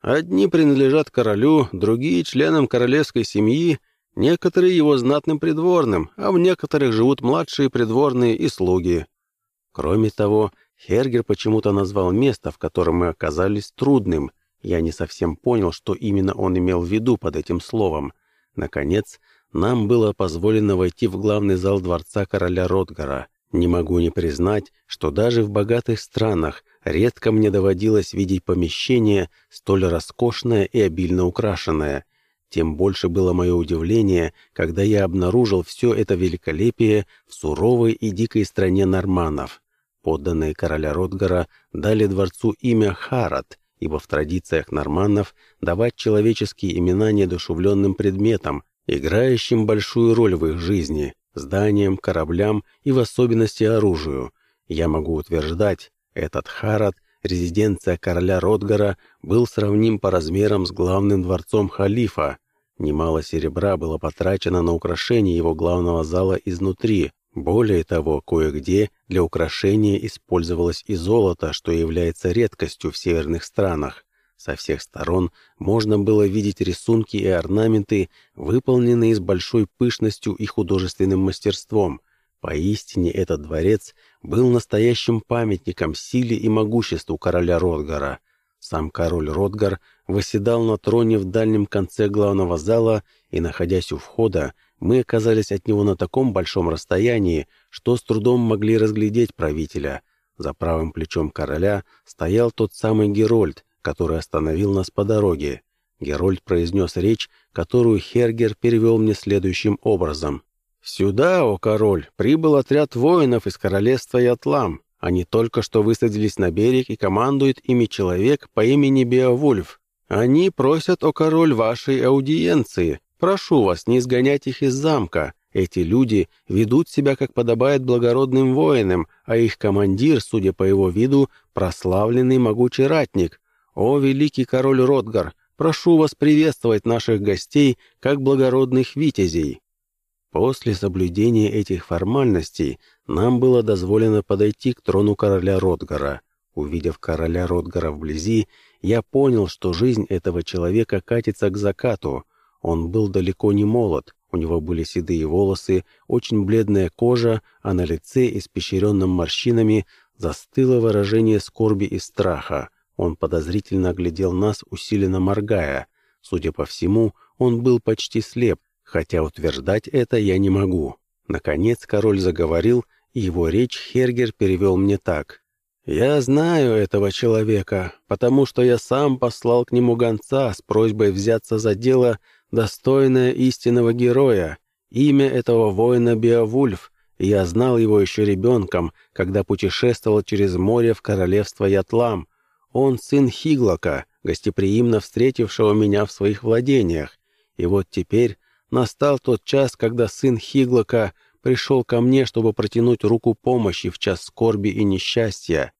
«Одни принадлежат королю, другие — членам королевской семьи, некоторые его знатным придворным, а в некоторых живут младшие придворные и слуги». Кроме того, Хергер почему-то назвал место, в котором мы оказались, трудным. Я не совсем понял, что именно он имел в виду под этим словом. Наконец, нам было позволено войти в главный зал дворца короля Ротгара. Не могу не признать, что даже в богатых странах редко мне доводилось видеть помещение столь роскошное и обильно украшенное. Тем больше было мое удивление, когда я обнаружил все это великолепие в суровой и дикой стране норманов. Подданные короля Ротгара дали дворцу имя Харат, ибо в традициях норманнов давать человеческие имена неодушевленным предметам, играющим большую роль в их жизни зданиям, кораблям и в особенности оружию. Я могу утверждать, этот Харат, резиденция короля Ротгара, был сравним по размерам с главным дворцом халифа. Немало серебра было потрачено на украшение его главного зала изнутри. Более того, кое-где для украшения использовалось и золото, что является редкостью в северных странах. Со всех сторон можно было видеть рисунки и орнаменты, выполненные с большой пышностью и художественным мастерством. Поистине этот дворец был настоящим памятником силе и могуществу короля Ротгара. Сам король Ротгар восседал на троне в дальнем конце главного зала, и, находясь у входа, мы оказались от него на таком большом расстоянии, что с трудом могли разглядеть правителя. За правым плечом короля стоял тот самый Герольд, который остановил нас по дороге. Герольд произнес речь, которую Хергер перевел мне следующим образом. «Сюда, о король, прибыл отряд воинов из королевства Ятлам. Они только что высадились на берег и командует ими человек по имени Беовульф. Они просят, о король, вашей аудиенции. Прошу вас не изгонять их из замка. Эти люди ведут себя, как подобает благородным воинам, а их командир, судя по его виду, прославленный могучий ратник. «О, великий король Ротгар, прошу вас приветствовать наших гостей как благородных витязей». После соблюдения этих формальностей нам было дозволено подойти к трону короля Ротгара. Увидев короля Ротгара вблизи, я понял, что жизнь этого человека катится к закату. Он был далеко не молод, у него были седые волосы, очень бледная кожа, а на лице, испещренном морщинами, застыло выражение скорби и страха. Он подозрительно оглядел нас, усиленно моргая. Судя по всему, он был почти слеп, хотя утверждать это я не могу. Наконец король заговорил, и его речь Хергер перевел мне так. «Я знаю этого человека, потому что я сам послал к нему гонца с просьбой взяться за дело, достойное истинного героя. Имя этого воина Беовульф, и я знал его еще ребенком, когда путешествовал через море в королевство Ятлам. Он сын Хиглока, гостеприимно встретившего меня в своих владениях. И вот теперь настал тот час, когда сын Хиглока пришел ко мне, чтобы протянуть руку помощи в час скорби и несчастья.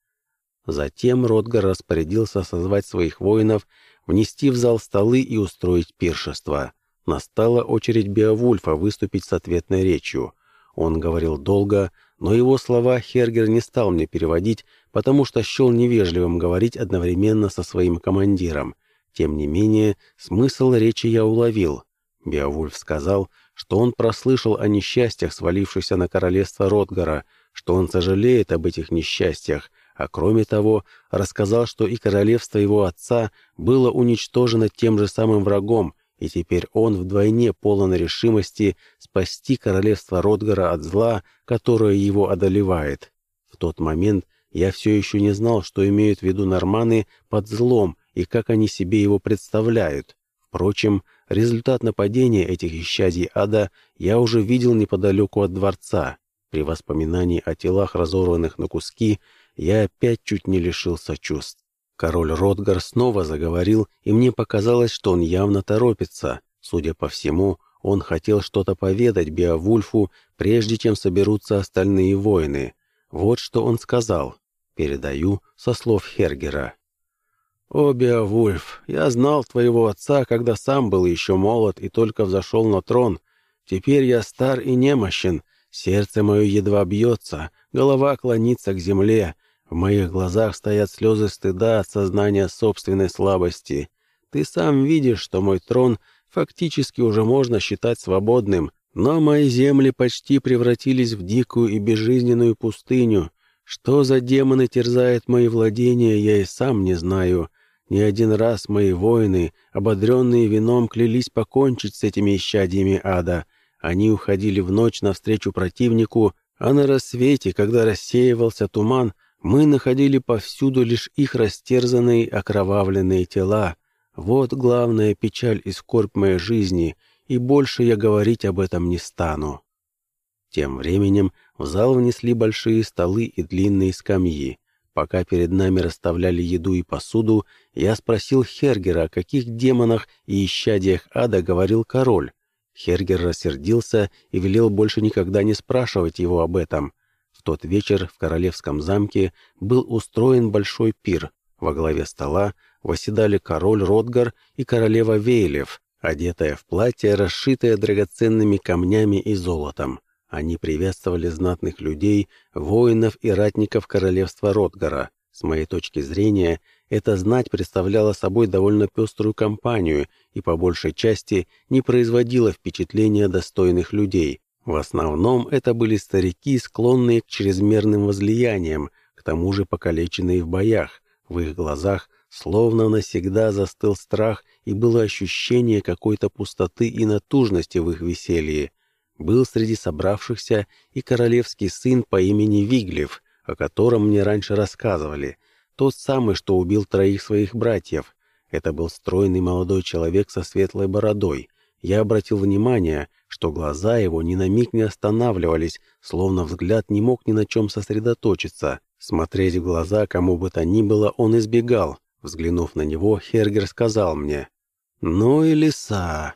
Затем Ротгар распорядился созвать своих воинов, внести в зал столы и устроить пиршество. Настала очередь Беовульфа выступить с ответной речью. Он говорил долго, но его слова Хергер не стал мне переводить, потому что счел невежливым говорить одновременно со своим командиром. Тем не менее, смысл речи я уловил. Беовульф сказал, что он прослышал о несчастьях, свалившихся на королевство Ротгара, что он сожалеет об этих несчастьях, а кроме того, рассказал, что и королевство его отца было уничтожено тем же самым врагом, и теперь он вдвойне полон решимости спасти королевство Ротгара от зла, которое его одолевает. В тот момент я все еще не знал, что имеют в виду норманы под злом и как они себе его представляют. Впрочем, результат нападения этих исчадий ада я уже видел неподалеку от дворца. При воспоминании о телах, разорванных на куски, я опять чуть не лишился чувств. Король Ротгар снова заговорил, и мне показалось, что он явно торопится. Судя по всему, он хотел что-то поведать Беовульфу, прежде чем соберутся остальные воины. Вот что он сказал. Передаю со слов Хергера. «О, Беовульф, я знал твоего отца, когда сам был еще молод и только взошел на трон. Теперь я стар и немощен, сердце мое едва бьется, голова клонится к земле, в моих глазах стоят слезы стыда от сознания собственной слабости. Ты сам видишь, что мой трон фактически уже можно считать свободным, но мои земли почти превратились в дикую и безжизненную пустыню. Что за демоны терзают мои владения, я и сам не знаю. Не один раз мои воины, ободренные вином, клялись покончить с этими исчадьями ада. Они уходили в ночь навстречу противнику, а на рассвете, когда рассеивался туман, мы находили повсюду лишь их растерзанные окровавленные тела. Вот главная печаль и скорбь моей жизни, и больше я говорить об этом не стану. Тем временем в зал внесли большие столы и длинные скамьи. Пока перед нами расставляли еду и посуду, я спросил Хергера, о каких демонах и исчадиях ада говорил король. Хергер рассердился и велел больше никогда не спрашивать его об этом. Тот вечер в королевском замке был устроен большой пир. Во главе стола восседали король Ротгар и королева Вейлев, одетая в платье, расшитое драгоценными камнями и золотом. Они приветствовали знатных людей, воинов и ратников королевства Ротгара. С моей точки зрения, эта знать представляла собой довольно пеструю компанию и по большей части не производила впечатления достойных людей. В основном это были старики, склонные к чрезмерным возлияниям, к тому же покалеченные в боях. В их глазах словно навсегда застыл страх и было ощущение какой-то пустоты и натужности в их веселье был среди собравшихся и королевский сын по имени Виглев, о котором мне раньше рассказывали, тот самый, что убил троих своих братьев. Это был стройный молодой человек со светлой бородой. Я обратил внимание, что глаза его ни на миг не останавливались, словно взгляд не мог ни на чем сосредоточиться. Смотреть в глаза кому бы то ни было он избегал. Взглянув на него, Хергер сказал мне, «Ну и лиса!»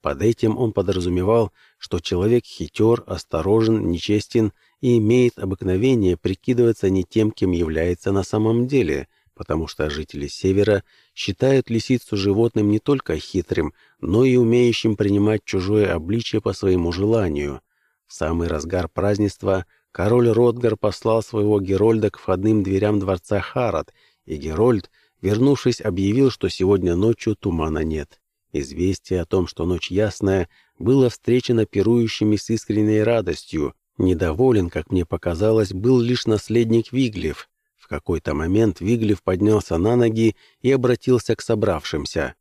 Под этим он подразумевал, что человек хитер, осторожен, нечестен и имеет обыкновение прикидываться не тем, кем является на самом деле, потому что жители Севера считают лисицу животным не только хитрым, но и умеющим принимать чужое обличие по своему желанию. В самый разгар празднества Король Ротгар послал своего Герольда к входным дверям дворца Харат, и Герольд, вернувшись, объявил, что сегодня ночью тумана нет. Известие о том, что ночь ясная, было встречено пирующими с искренней радостью. Недоволен, как мне показалось, был лишь наследник Виглев. В какой-то момент Виглев поднялся на ноги и обратился к собравшимся.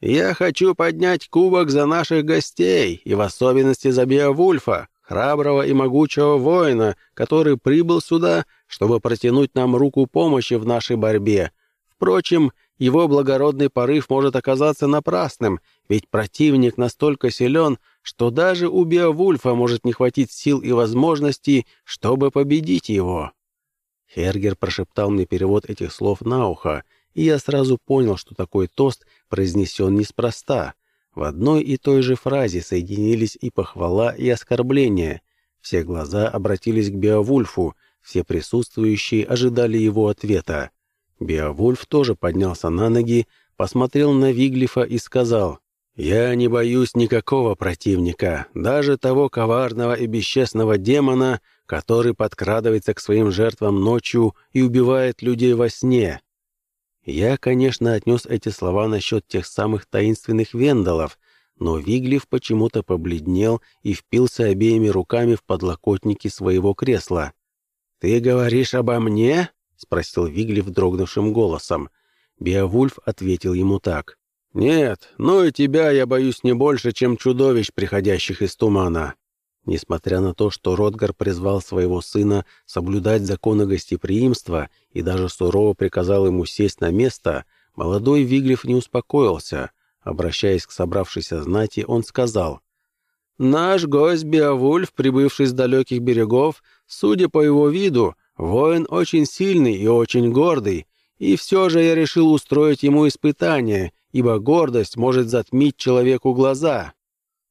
«Я хочу поднять кубок за наших гостей, и в особенности за Беовульфа, храброго и могучего воина, который прибыл сюда, чтобы протянуть нам руку помощи в нашей борьбе. Впрочем, его благородный порыв может оказаться напрасным, ведь противник настолько силен, что даже у Беовульфа может не хватить сил и возможностей, чтобы победить его. Хергер прошептал мне перевод этих слов на ухо, и я сразу понял, что такой тост произнесен неспроста. В одной и той же фразе соединились и похвала, и оскорбление. Все глаза обратились к Беовульфу, все присутствующие ожидали его ответа. Беовульф тоже поднялся на ноги, посмотрел на Виглифа и сказал, «Я не боюсь никакого противника, даже того коварного и бесчестного демона, который подкрадывается к своим жертвам ночью и убивает людей во сне». Я, конечно, отнес эти слова насчет тех самых таинственных вендалов, но Виглиф почему-то побледнел и впился обеими руками в подлокотники своего кресла. «Ты говоришь обо мне?» — спросил Виглев дрогнувшим голосом. Беовульф ответил ему так. «Нет, но и тебя я боюсь не больше, чем чудовищ, приходящих из тумана». Несмотря на то, что Ротгар призвал своего сына соблюдать законы гостеприимства и даже сурово приказал ему сесть на место, молодой Виглев не успокоился. Обращаясь к собравшейся знати, он сказал, «Наш гость Беовульф, прибывший с далеких берегов, судя по его виду, Воин очень сильный и очень гордый, и все же я решил устроить ему испытание, ибо гордость может затмить человеку глаза.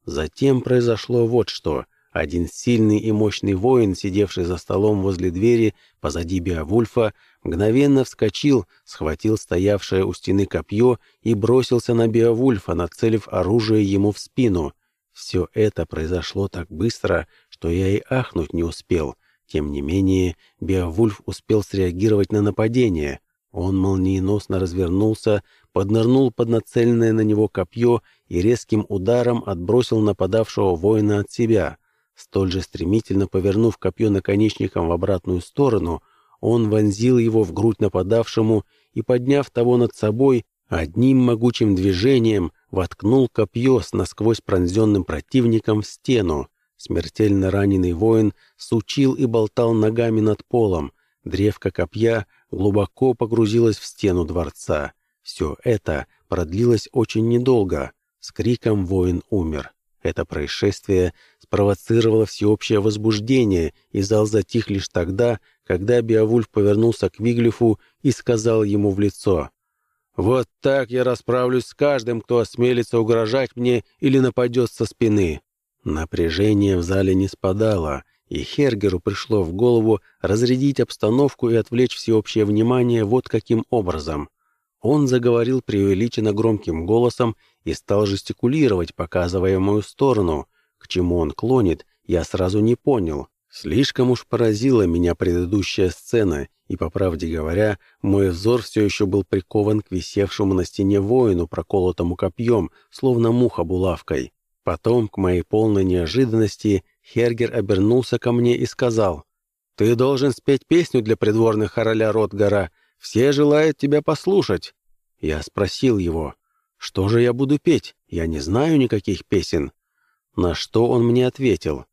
Затем произошло вот что. Один сильный и мощный воин, сидевший за столом возле двери позади Беовульфа, мгновенно вскочил, схватил стоявшее у стены копье и бросился на Беовульфа, нацелив оружие ему в спину. Все это произошло так быстро, что я и ахнуть не успел — тем не менее, Беовульф успел среагировать на нападение. Он молниеносно развернулся, поднырнул под нацеленное на него копье и резким ударом отбросил нападавшего воина от себя. Столь же стремительно повернув копье наконечником в обратную сторону, он вонзил его в грудь нападавшему и, подняв того над собой, одним могучим движением воткнул копье с насквозь пронзенным противником в стену. Смертельно раненый воин сучил и болтал ногами над полом. Древко копья глубоко погрузилось в стену дворца. Все это продлилось очень недолго. С криком воин умер. Это происшествие спровоцировало всеобщее возбуждение, и зал затих лишь тогда, когда Беовульф повернулся к Виглифу и сказал ему в лицо «Вот так я расправлюсь с каждым, кто осмелится угрожать мне или нападет со спины». Напряжение в зале не спадало, и Хергеру пришло в голову разрядить обстановку и отвлечь всеобщее внимание вот каким образом. Он заговорил преувеличенно громким голосом и стал жестикулировать, показывая мою сторону. К чему он клонит, я сразу не понял. Слишком уж поразила меня предыдущая сцена, и, по правде говоря, мой взор все еще был прикован к висевшему на стене воину, проколотому копьем, словно муха булавкой. Потом, к моей полной неожиданности, Хергер обернулся ко мне и сказал, «Ты должен спеть песню для придворных короля Ротгара. Все желают тебя послушать». Я спросил его, «Что же я буду петь? Я не знаю никаких песен». На что он мне ответил,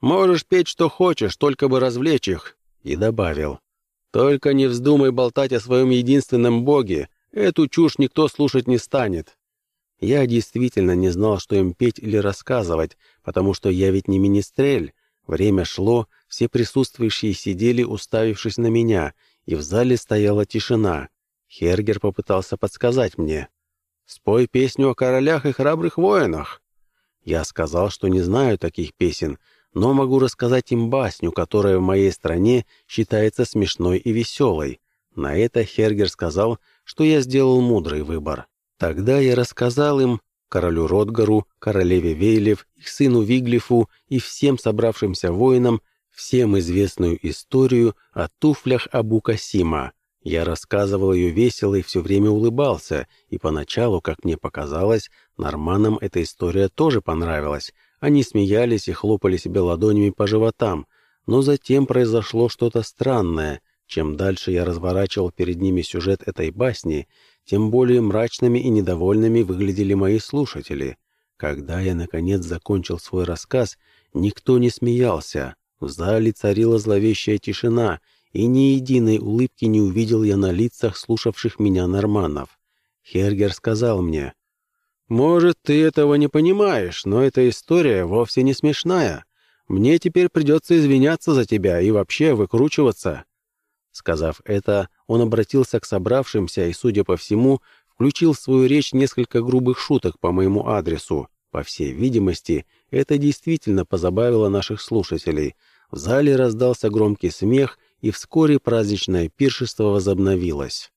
«Можешь петь, что хочешь, только бы развлечь их». И добавил, «Только не вздумай болтать о своем единственном боге. Эту чушь никто слушать не станет». Я действительно не знал, что им петь или рассказывать, потому что я ведь не министрель. Время шло, все присутствующие сидели, уставившись на меня, и в зале стояла тишина. Хергер попытался подсказать мне. «Спой песню о королях и храбрых воинах». Я сказал, что не знаю таких песен, но могу рассказать им басню, которая в моей стране считается смешной и веселой. На это Хергер сказал, что я сделал мудрый выбор. Тогда я рассказал им, королю Ротгару, королеве Вейлев, их сыну Виглифу и всем собравшимся воинам, всем известную историю о туфлях Абу Касима. Я рассказывал ее весело и все время улыбался, и поначалу, как мне показалось, норманам эта история тоже понравилась. Они смеялись и хлопали себе ладонями по животам, но затем произошло что-то странное. Чем дальше я разворачивал перед ними сюжет этой басни, тем более мрачными и недовольными выглядели мои слушатели. Когда я, наконец, закончил свой рассказ, никто не смеялся. В зале царила зловещая тишина, и ни единой улыбки не увидел я на лицах слушавших меня норманов. Хергер сказал мне, «Может, ты этого не понимаешь, но эта история вовсе не смешная. Мне теперь придется извиняться за тебя и вообще выкручиваться». Сказав это, он обратился к собравшимся и, судя по всему, включил в свою речь несколько грубых шуток по моему адресу. По всей видимости, это действительно позабавило наших слушателей. В зале раздался громкий смех, и вскоре праздничное пиршество возобновилось.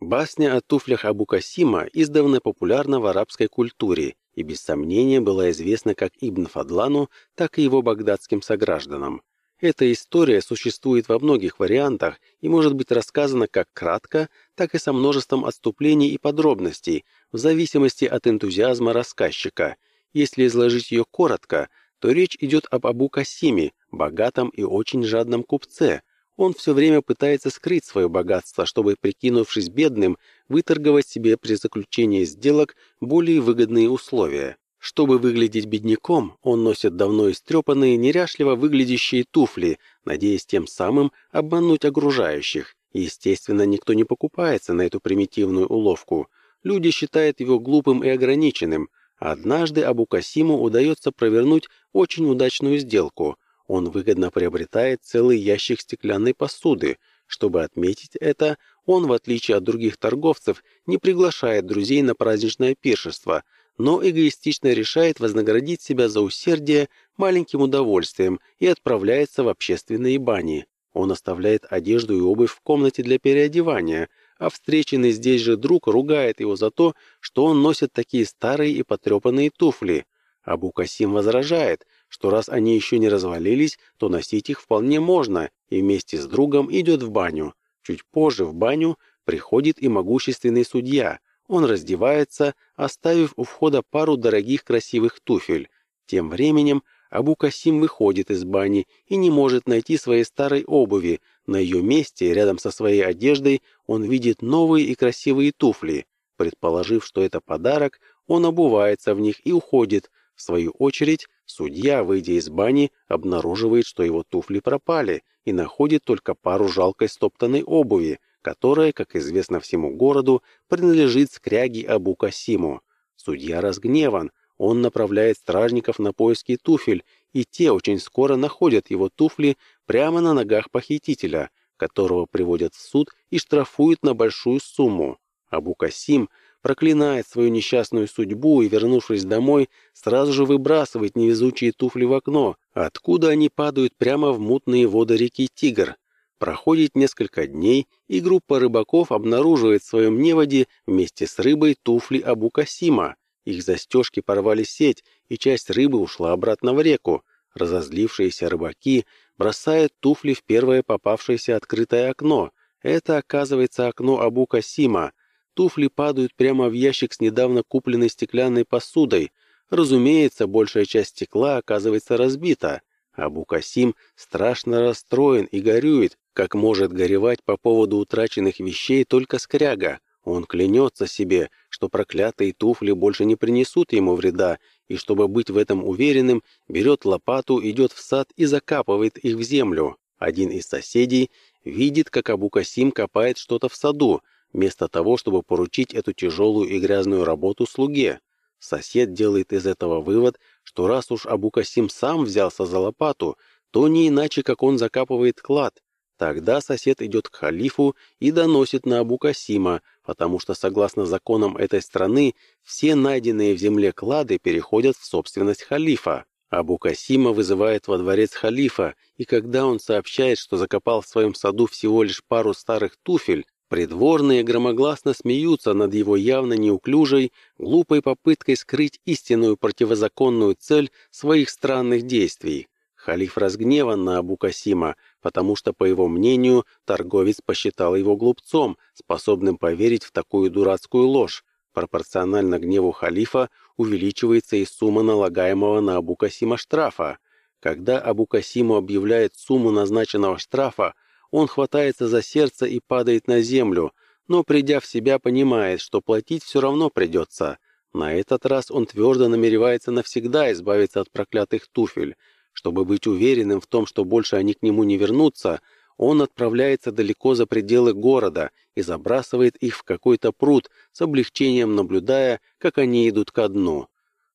Басня о туфлях Абу Касима издавна популярна в арабской культуре и без сомнения была известна как Ибн Фадлану, так и его багдадским согражданам. Эта история существует во многих вариантах и может быть рассказана как кратко, так и со множеством отступлений и подробностей, в зависимости от энтузиазма рассказчика. Если изложить ее коротко, то речь идет об Абу Касиме, богатом и очень жадном купце. Он все время пытается скрыть свое богатство, чтобы, прикинувшись бедным, выторговать себе при заключении сделок более выгодные условия. Чтобы выглядеть бедняком, он носит давно истрепанные, неряшливо выглядящие туфли, надеясь тем самым обмануть окружающих. Естественно, никто не покупается на эту примитивную уловку. Люди считают его глупым и ограниченным. Однажды Абу Касиму удается провернуть очень удачную сделку. Он выгодно приобретает целый ящик стеклянной посуды. Чтобы отметить это, он, в отличие от других торговцев, не приглашает друзей на праздничное пиршество – но эгоистично решает вознаградить себя за усердие маленьким удовольствием и отправляется в общественные бани. Он оставляет одежду и обувь в комнате для переодевания, а встреченный здесь же друг ругает его за то, что он носит такие старые и потрепанные туфли. Абу Касим возражает, что раз они еще не развалились, то носить их вполне можно, и вместе с другом идет в баню. Чуть позже в баню приходит и могущественный судья, он раздевается, оставив у входа пару дорогих красивых туфель. Тем временем Абу Касим выходит из бани и не может найти своей старой обуви. На ее месте, рядом со своей одеждой, он видит новые и красивые туфли. Предположив, что это подарок, он обувается в них и уходит. В свою очередь, судья, выйдя из бани, обнаруживает, что его туфли пропали и находит только пару жалкой стоптанной обуви, которая, как известно всему городу, принадлежит скряге Абу Касиму. Судья разгневан, он направляет стражников на поиски туфель, и те очень скоро находят его туфли прямо на ногах похитителя, которого приводят в суд и штрафуют на большую сумму. Абу Касим проклинает свою несчастную судьбу и, вернувшись домой, сразу же выбрасывает невезучие туфли в окно, откуда они падают прямо в мутные воды реки Тигр, Проходит несколько дней, и группа рыбаков обнаруживает в своем неводе вместе с рыбой туфли Абу Касима. Их застежки порвали сеть, и часть рыбы ушла обратно в реку. Разозлившиеся рыбаки бросают туфли в первое попавшееся открытое окно. Это, оказывается, окно Абу Касима. Туфли падают прямо в ящик с недавно купленной стеклянной посудой. Разумеется, большая часть стекла оказывается разбита. Абу Касим страшно расстроен и горюет, как может горевать по поводу утраченных вещей только скряга. Он клянется себе, что проклятые туфли больше не принесут ему вреда, и чтобы быть в этом уверенным, берет лопату, идет в сад и закапывает их в землю. Один из соседей видит, как Абу Касим копает что-то в саду, вместо того, чтобы поручить эту тяжелую и грязную работу слуге. Сосед делает из этого вывод, что раз уж Абу Касим сам взялся за лопату, то не иначе, как он закапывает клад, Тогда сосед идет к халифу и доносит на Абу Касима, потому что, согласно законам этой страны, все найденные в земле клады переходят в собственность халифа. Абу Касима вызывает во дворец халифа, и когда он сообщает, что закопал в своем саду всего лишь пару старых туфель, придворные громогласно смеются над его явно неуклюжей, глупой попыткой скрыть истинную противозаконную цель своих странных действий. Халиф разгневан на Абу Касима, потому что, по его мнению, торговец посчитал его глупцом, способным поверить в такую дурацкую ложь. Пропорционально гневу халифа увеличивается и сумма налагаемого на Абу Касима штрафа. Когда Абу Касиму объявляет сумму назначенного штрафа, он хватается за сердце и падает на землю, но, придя в себя, понимает, что платить все равно придется. На этот раз он твердо намеревается навсегда избавиться от проклятых туфель, чтобы быть уверенным в том, что больше они к нему не вернутся, он отправляется далеко за пределы города и забрасывает их в какой-то пруд, с облегчением наблюдая, как они идут ко дну.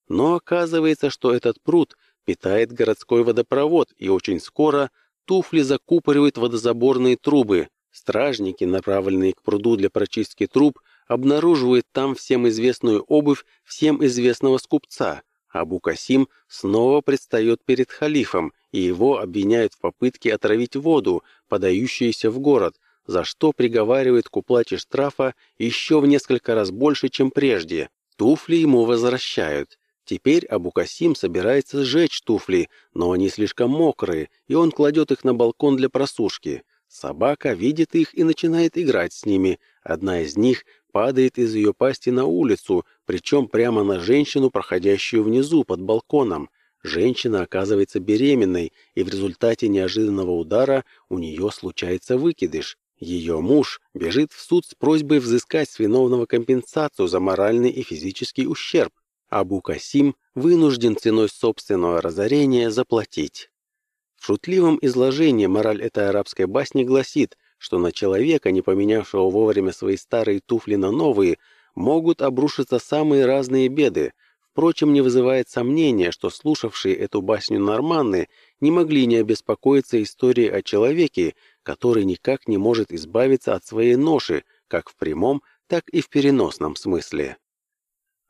Но оказывается, что этот пруд питает городской водопровод, и очень скоро туфли закупоривают водозаборные трубы. Стражники, направленные к пруду для прочистки труб, обнаруживают там всем известную обувь всем известного скупца. Абу Касим снова предстает перед халифом, и его обвиняют в попытке отравить воду, подающуюся в город, за что приговаривают к уплате штрафа еще в несколько раз больше, чем прежде. Туфли ему возвращают. Теперь Абу Касим собирается сжечь туфли, но они слишком мокрые, и он кладет их на балкон для просушки. Собака видит их и начинает играть с ними. Одна из них падает из ее пасти на улицу, причем прямо на женщину, проходящую внизу под балконом. Женщина оказывается беременной, и в результате неожиданного удара у нее случается выкидыш. Ее муж бежит в суд с просьбой взыскать с виновного компенсацию за моральный и физический ущерб. Абу Касим вынужден ценой собственного разорения заплатить. В шутливом изложении мораль этой арабской басни гласит, что на человека, не поменявшего вовремя свои старые туфли на новые, могут обрушиться самые разные беды. Впрочем, не вызывает сомнения, что слушавшие эту басню норманны не могли не обеспокоиться историей о человеке, который никак не может избавиться от своей ноши, как в прямом, так и в переносном смысле.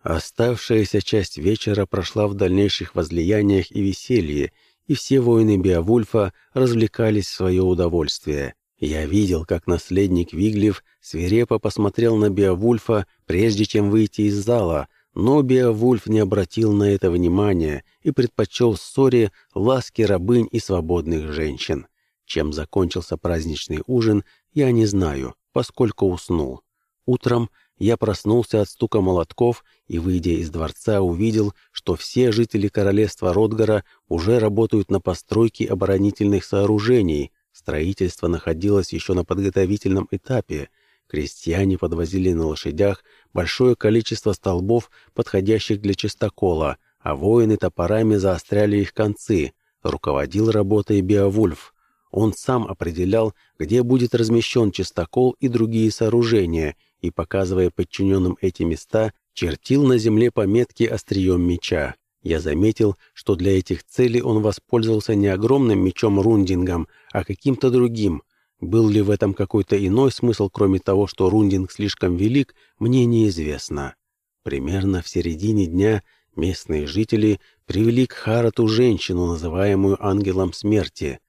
Оставшаяся часть вечера прошла в дальнейших возлияниях и веселье, и все воины Беовульфа развлекались в свое удовольствие. Я видел, как наследник Виглев свирепо посмотрел на Беовульфа, прежде чем выйти из зала, но Беовульф не обратил на это внимания и предпочел ссоре ласки рабынь и свободных женщин. Чем закончился праздничный ужин, я не знаю, поскольку уснул. Утром я проснулся от стука молотков и, выйдя из дворца, увидел, что все жители королевства Ротгара уже работают на постройке оборонительных сооружений, Строительство находилось еще на подготовительном этапе. Крестьяне подвозили на лошадях большое количество столбов, подходящих для чистокола, а воины топорами заостряли их концы. Руководил работой Беовульф. Он сам определял, где будет размещен чистокол и другие сооружения, и, показывая подчиненным эти места, чертил на земле пометки острием меча. Я заметил, что для этих целей он воспользовался не огромным мечом-рундингом, а каким-то другим. Был ли в этом какой-то иной смысл, кроме того, что рундинг слишком велик, мне неизвестно. Примерно в середине дня местные жители привели к Харату женщину, называемую ангелом смерти.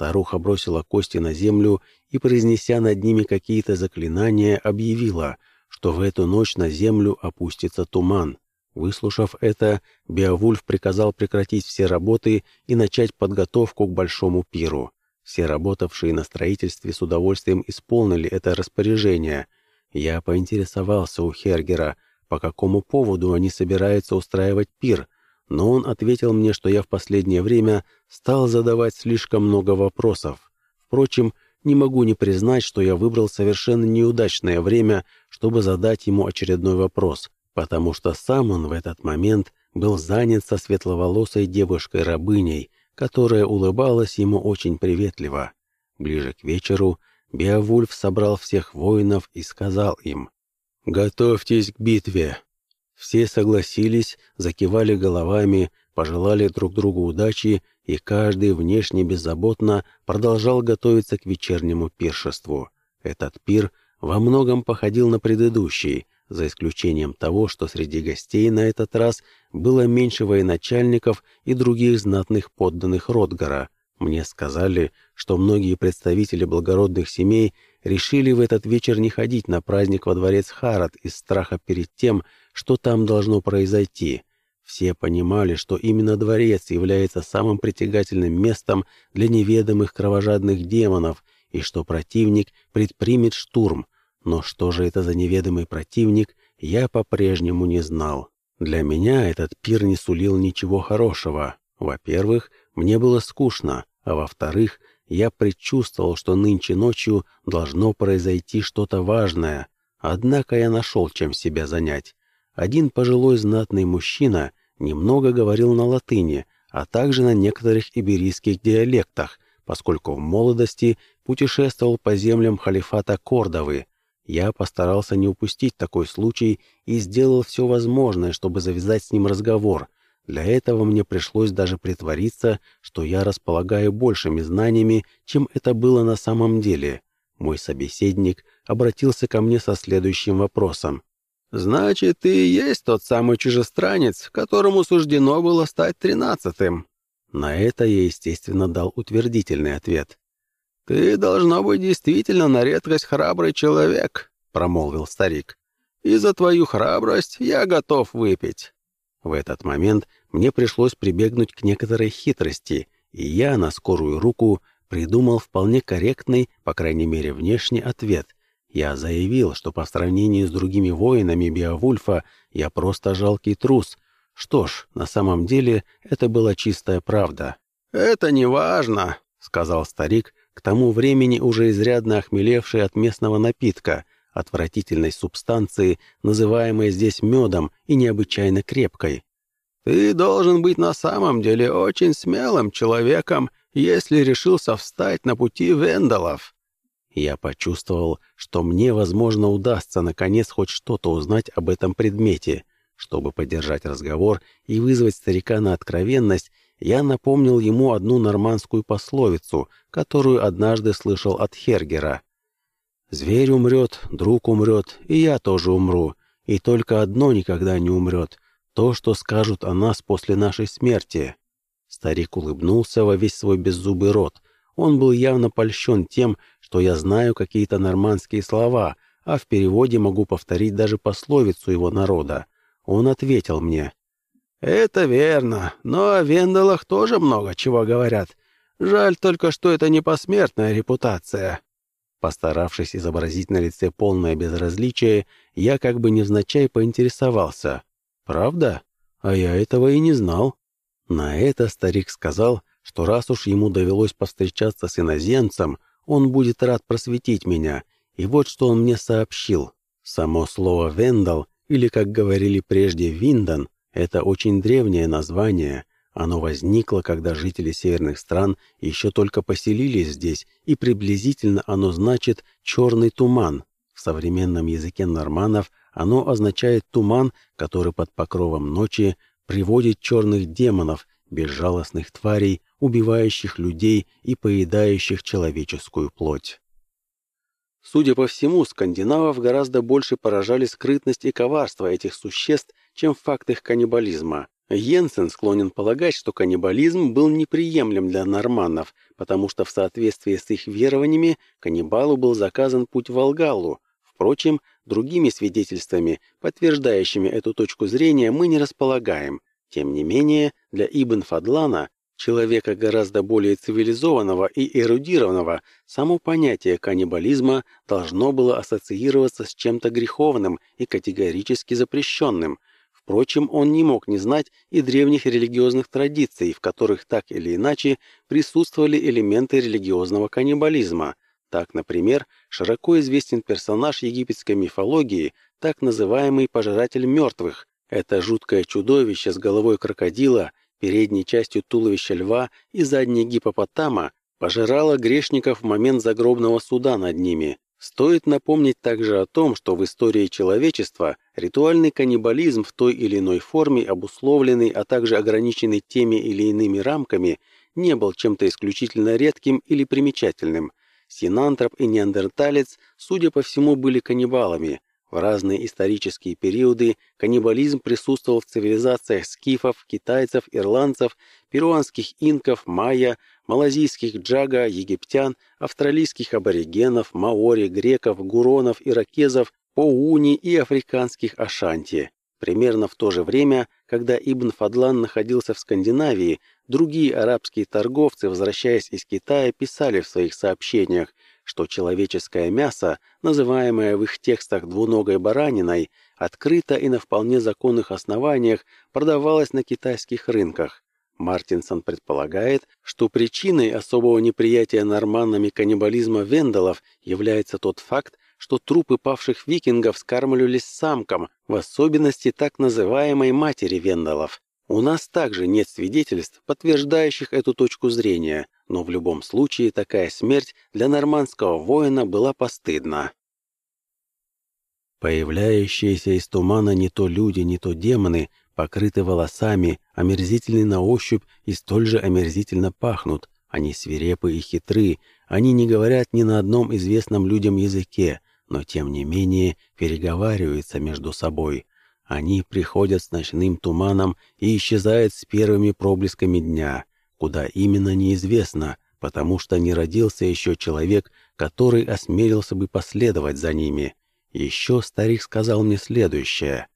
Старуха бросила кости на землю и, произнеся над ними какие-то заклинания, объявила, что в эту ночь на землю опустится туман. Выслушав это, Беовульф приказал прекратить все работы и начать подготовку к большому пиру. Все работавшие на строительстве с удовольствием исполнили это распоряжение. Я поинтересовался у Хергера, по какому поводу они собираются устраивать пир, но он ответил мне, что я в последнее время стал задавать слишком много вопросов. Впрочем, не могу не признать, что я выбрал совершенно неудачное время, чтобы задать ему очередной вопрос, потому что сам он в этот момент был занят со светловолосой девушкой-рабыней, которая улыбалась ему очень приветливо. Ближе к вечеру Беовульф собрал всех воинов и сказал им «Готовьтесь к битве». Все согласились, закивали головами, пожелали друг другу удачи, и каждый внешне беззаботно продолжал готовиться к вечернему пиршеству. Этот пир во многом походил на предыдущий, за исключением того, что среди гостей на этот раз было меньше военачальников и других знатных подданных Ротгара. Мне сказали, что многие представители благородных семей решили в этот вечер не ходить на праздник во дворец Харат из страха перед тем, что там должно произойти. Все понимали, что именно дворец является самым притягательным местом для неведомых кровожадных демонов, и что противник предпримет штурм. Но что же это за неведомый противник, я по-прежнему не знал. Для меня этот пир не сулил ничего хорошего. Во-первых, мне было скучно, а во-вторых, я предчувствовал, что нынче ночью должно произойти что-то важное. Однако я нашел, чем себя занять. Один пожилой знатный мужчина немного говорил на латыни, а также на некоторых иберийских диалектах, поскольку в молодости путешествовал по землям халифата Кордовы. Я постарался не упустить такой случай и сделал все возможное, чтобы завязать с ним разговор. Для этого мне пришлось даже притвориться, что я располагаю большими знаниями, чем это было на самом деле. Мой собеседник обратился ко мне со следующим вопросом. «Значит, ты и есть тот самый чужестранец, которому суждено было стать тринадцатым?» На это я, естественно, дал утвердительный ответ. «Ты, должно быть, действительно на редкость храбрый человек», — промолвил старик. «И за твою храбрость я готов выпить». В этот момент мне пришлось прибегнуть к некоторой хитрости, и я на скорую руку придумал вполне корректный, по крайней мере внешний ответ. Я заявил, что по сравнению с другими воинами Биовульфа я просто жалкий трус. Что ж, на самом деле это была чистая правда. «Это не важно», — сказал старик, к тому времени уже изрядно охмелевший от местного напитка, отвратительной субстанции, называемой здесь медом и необычайно крепкой. «Ты должен быть на самом деле очень смелым человеком, если решился встать на пути вендалов». Я почувствовал, что мне, возможно, удастся наконец хоть что-то узнать об этом предмете. Чтобы поддержать разговор и вызвать старика на откровенность, я напомнил ему одну нормандскую пословицу, которую однажды слышал от Хергера. «Зверь умрет, друг умрет, и я тоже умру, и только одно никогда не умрет — то, что скажут о нас после нашей смерти». Старик улыбнулся во весь свой беззубый рот. Он был явно польщен тем, что я знаю какие-то нормандские слова, а в переводе могу повторить даже пословицу его народа. Он ответил мне — «Это верно, но о вендалах тоже много чего говорят. Жаль только, что это не посмертная репутация». Постаравшись изобразить на лице полное безразличие, я как бы невзначай поинтересовался. «Правда? А я этого и не знал». На это старик сказал, что раз уж ему довелось повстречаться с иноземцем, он будет рад просветить меня, и вот что он мне сообщил. Само слово «вендал», или, как говорили прежде, «виндан», это очень древнее название. Оно возникло, когда жители северных стран еще только поселились здесь, и приблизительно оно значит «черный туман». В современном языке норманов оно означает туман, который под покровом ночи приводит черных демонов, безжалостных тварей, убивающих людей и поедающих человеческую плоть. Судя по всему, скандинавов гораздо больше поражали скрытность и коварство этих существ, чем факт их каннибализма. Йенсен склонен полагать, что каннибализм был неприемлем для норманнов, потому что в соответствии с их верованиями каннибалу был заказан путь в Волгалу. Впрочем, другими свидетельствами, подтверждающими эту точку зрения, мы не располагаем. Тем не менее, для Ибн Фадлана человека гораздо более цивилизованного и эрудированного, само понятие каннибализма должно было ассоциироваться с чем-то греховным и категорически запрещенным. Впрочем, он не мог не знать и древних религиозных традиций, в которых так или иначе присутствовали элементы религиозного каннибализма. Так, например, широко известен персонаж египетской мифологии, так называемый «пожиратель мертвых». Это жуткое чудовище с головой крокодила, передней частью туловища льва и задней гипопотама пожирала грешников в момент загробного суда над ними. Стоит напомнить также о том, что в истории человечества ритуальный каннибализм в той или иной форме, обусловленный, а также ограниченный теми или иными рамками, не был чем-то исключительно редким или примечательным. Синантроп и неандерталец, судя по всему, были каннибалами, в разные исторические периоды каннибализм присутствовал в цивилизациях скифов, китайцев, ирландцев, перуанских инков, майя, малазийских джага, египтян, австралийских аборигенов, маори, греков, гуронов, иракезов, поуни и африканских ашанти. Примерно в то же время, когда Ибн Фадлан находился в Скандинавии, другие арабские торговцы, возвращаясь из Китая, писали в своих сообщениях, что человеческое мясо, называемое в их текстах двуногой бараниной, открыто и на вполне законных основаниях продавалось на китайских рынках. Мартинсон предполагает, что причиной особого неприятия норманнами каннибализма вендалов является тот факт, что трупы павших викингов скармливались самкам, в особенности так называемой матери вендалов. У нас также нет свидетельств, подтверждающих эту точку зрения, но в любом случае такая смерть для нормандского воина была постыдна. Появляющиеся из тумана не то люди, не то демоны, покрыты волосами, омерзительны на ощупь и столь же омерзительно пахнут. Они свирепы и хитры, они не говорят ни на одном известном людям языке, но тем не менее переговариваются между собой. Они приходят с ночным туманом и исчезают с первыми проблесками дня. Куда именно неизвестно, потому что не родился еще человек, который осмелился бы последовать за ними. Еще старик сказал мне следующее.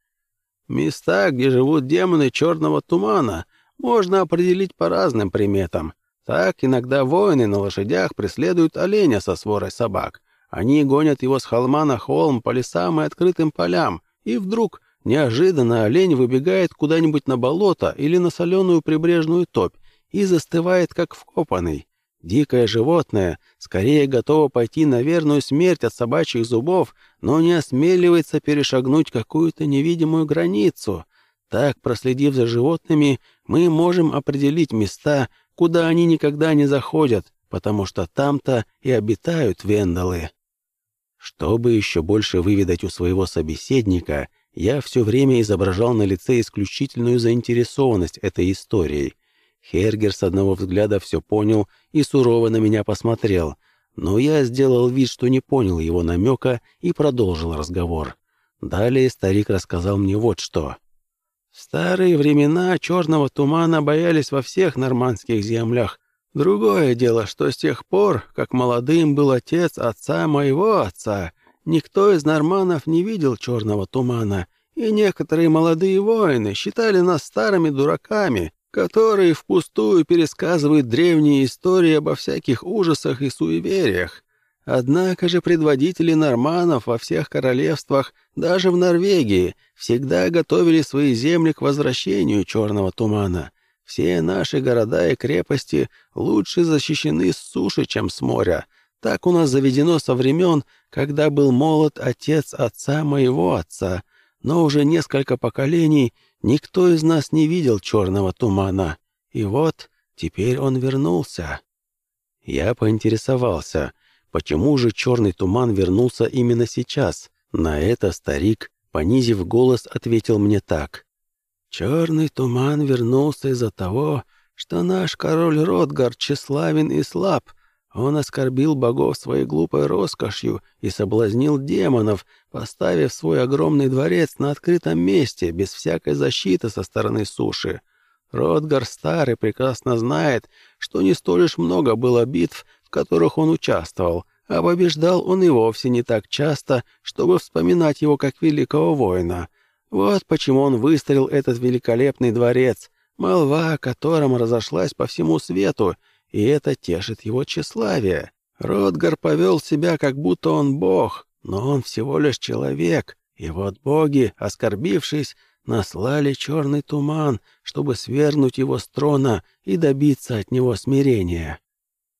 «Места, где живут демоны черного тумана, можно определить по разным приметам. Так иногда воины на лошадях преследуют оленя со сворой собак. Они гонят его с холма на холм по лесам и открытым полям, и вдруг неожиданно олень выбегает куда-нибудь на болото или на соленую прибрежную топь и застывает, как вкопанный. Дикое животное скорее готово пойти на верную смерть от собачьих зубов, но не осмеливается перешагнуть какую-то невидимую границу. Так, проследив за животными, мы можем определить места, куда они никогда не заходят, потому что там-то и обитают вендалы. Чтобы еще больше выведать у своего собеседника, я все время изображал на лице исключительную заинтересованность этой историей. Хергер с одного взгляда все понял и сурово на меня посмотрел, но я сделал вид, что не понял его намека и продолжил разговор. Далее старик рассказал мне вот что. В старые времена черного тумана боялись во всех нормандских землях, Другое дело, что с тех пор, как молодым был отец отца моего отца, никто из норманов не видел черного тумана, и некоторые молодые воины считали нас старыми дураками, которые впустую пересказывают древние истории обо всяких ужасах и суевериях. Однако же предводители норманов во всех королевствах, даже в Норвегии, всегда готовили свои земли к возвращению черного тумана. Все наши города и крепости лучше защищены с суши, чем с моря. Так у нас заведено со времен, когда был молод отец отца моего отца. Но уже несколько поколений никто из нас не видел черного тумана. И вот теперь он вернулся. Я поинтересовался, почему же черный туман вернулся именно сейчас. На это старик, понизив голос, ответил мне так. Черный туман вернулся из-за того, что наш король Ротгар тщеславен и слаб. Он оскорбил богов своей глупой роскошью и соблазнил демонов, поставив свой огромный дворец на открытом месте, без всякой защиты со стороны суши. Ротгар старый прекрасно знает, что не столь уж много было битв, в которых он участвовал, а побеждал он и вовсе не так часто, чтобы вспоминать его как великого воина. Вот почему он выстроил этот великолепный дворец, молва о котором разошлась по всему свету, и это тешит его тщеславие. Ротгар повел себя, как будто он бог, но он всего лишь человек, и вот боги, оскорбившись, наслали черный туман, чтобы свергнуть его с трона и добиться от него смирения.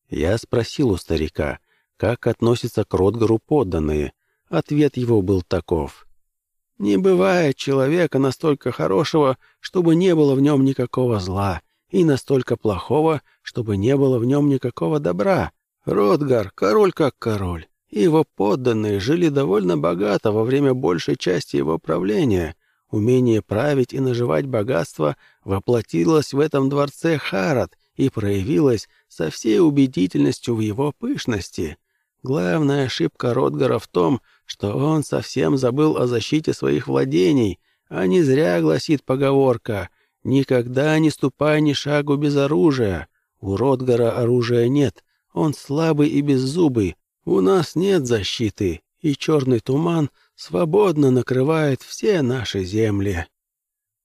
Я спросил у старика, как относятся к Ротгару подданные. Ответ его был таков. Не бывает человека настолько хорошего, чтобы не было в нем никакого зла, и настолько плохого, чтобы не было в нем никакого добра. Ротгар — король как король, и его подданные жили довольно богато во время большей части его правления. Умение править и наживать богатство воплотилось в этом дворце Харат и проявилось со всей убедительностью в его пышности. Главная ошибка Ротгара в том, что он совсем забыл о защите своих владений, а не зря гласит поговорка «Никогда не ступай ни шагу без оружия». У Ротгара оружия нет, он слабый и беззубый, у нас нет защиты, и черный туман свободно накрывает все наши земли.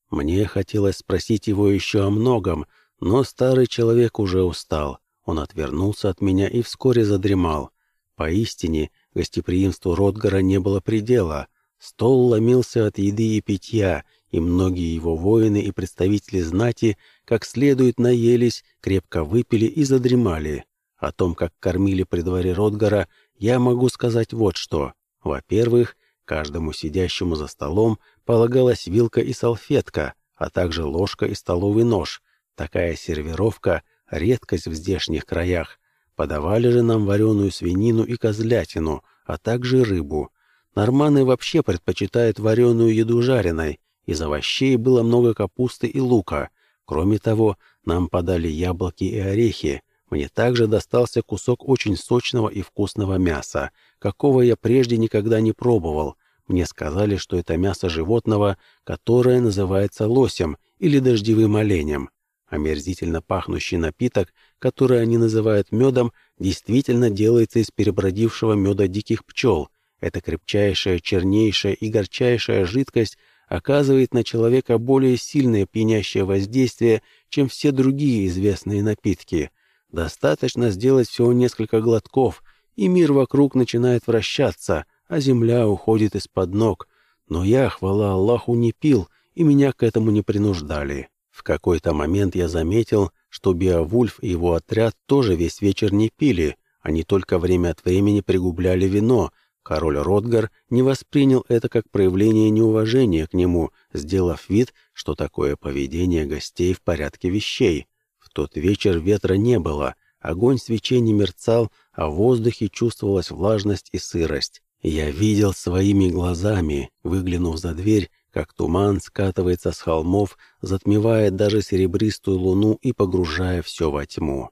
Мне хотелось спросить его еще о многом, но старый человек уже устал. Он отвернулся от меня и вскоре задремал. Поистине, гостеприимству Ротгара не было предела. Стол ломился от еды и питья, и многие его воины и представители знати как следует наелись, крепко выпили и задремали. О том, как кормили при дворе Ротгара, я могу сказать вот что. Во-первых, каждому сидящему за столом полагалась вилка и салфетка, а также ложка и столовый нож. Такая сервировка — редкость в здешних краях. Подавали же нам вареную свинину и козлятину, а также рыбу. Норманы вообще предпочитают вареную еду жареной. Из овощей было много капусты и лука. Кроме того, нам подали яблоки и орехи. Мне также достался кусок очень сочного и вкусного мяса, какого я прежде никогда не пробовал. Мне сказали, что это мясо животного, которое называется лосем или дождевым оленем. Омерзительно пахнущий напиток, который они называют медом, действительно делается из перебродившего меда диких пчел. Эта крепчайшая, чернейшая и горчайшая жидкость оказывает на человека более сильное пьянящее воздействие, чем все другие известные напитки. Достаточно сделать всего несколько глотков, и мир вокруг начинает вращаться, а земля уходит из-под ног. Но я, хвала Аллаху, не пил, и меня к этому не принуждали. В какой-то момент я заметил, что Беовульф и его отряд тоже весь вечер не пили, они только время от времени пригубляли вино, Король Ротгар не воспринял это как проявление неуважения к нему, сделав вид, что такое поведение гостей в порядке вещей. В тот вечер ветра не было, огонь свечей не мерцал, а в воздухе чувствовалась влажность и сырость. Я видел своими глазами, выглянув за дверь, как туман скатывается с холмов, затмевая даже серебристую луну и погружая все во тьму.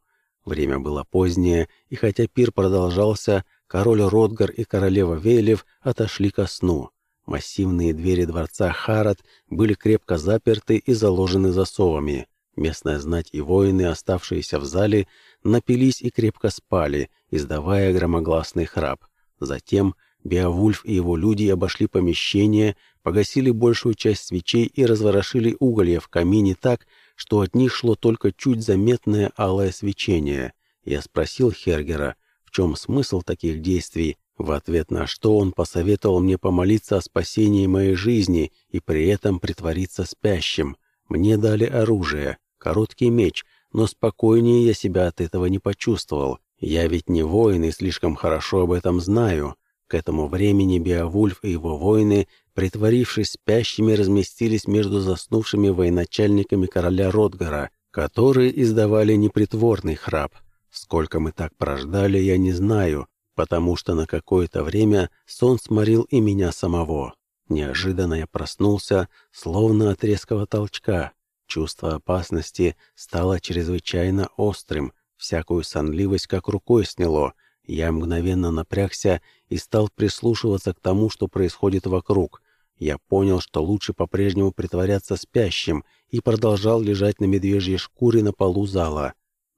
Время было позднее, и хотя пир продолжался, король Ротгар и королева Вейлев отошли ко сну. Массивные двери дворца Харат были крепко заперты и заложены засовами. Местная знать и воины, оставшиеся в зале, напились и крепко спали, издавая громогласный храп. Затем Беовульф и его люди обошли помещение, погасили большую часть свечей и разворошили уголья в камине так, что от них шло только чуть заметное алое свечение. Я спросил Хергера — в чем смысл таких действий, в ответ на что он посоветовал мне помолиться о спасении моей жизни и при этом притвориться спящим. Мне дали оружие, короткий меч, но спокойнее я себя от этого не почувствовал. Я ведь не воин и слишком хорошо об этом знаю. К этому времени Беовульф и его воины, притворившись спящими, разместились между заснувшими военачальниками короля Ротгара, которые издавали непритворный храп. Сколько мы так прождали, я не знаю, потому что на какое-то время сон сморил и меня самого. Неожиданно я проснулся, словно от резкого толчка. Чувство опасности стало чрезвычайно острым, всякую сонливость как рукой сняло. Я мгновенно напрягся и стал прислушиваться к тому, что происходит вокруг. Я понял, что лучше по-прежнему притворяться спящим, и продолжал лежать на медвежьей шкуре на полу зала.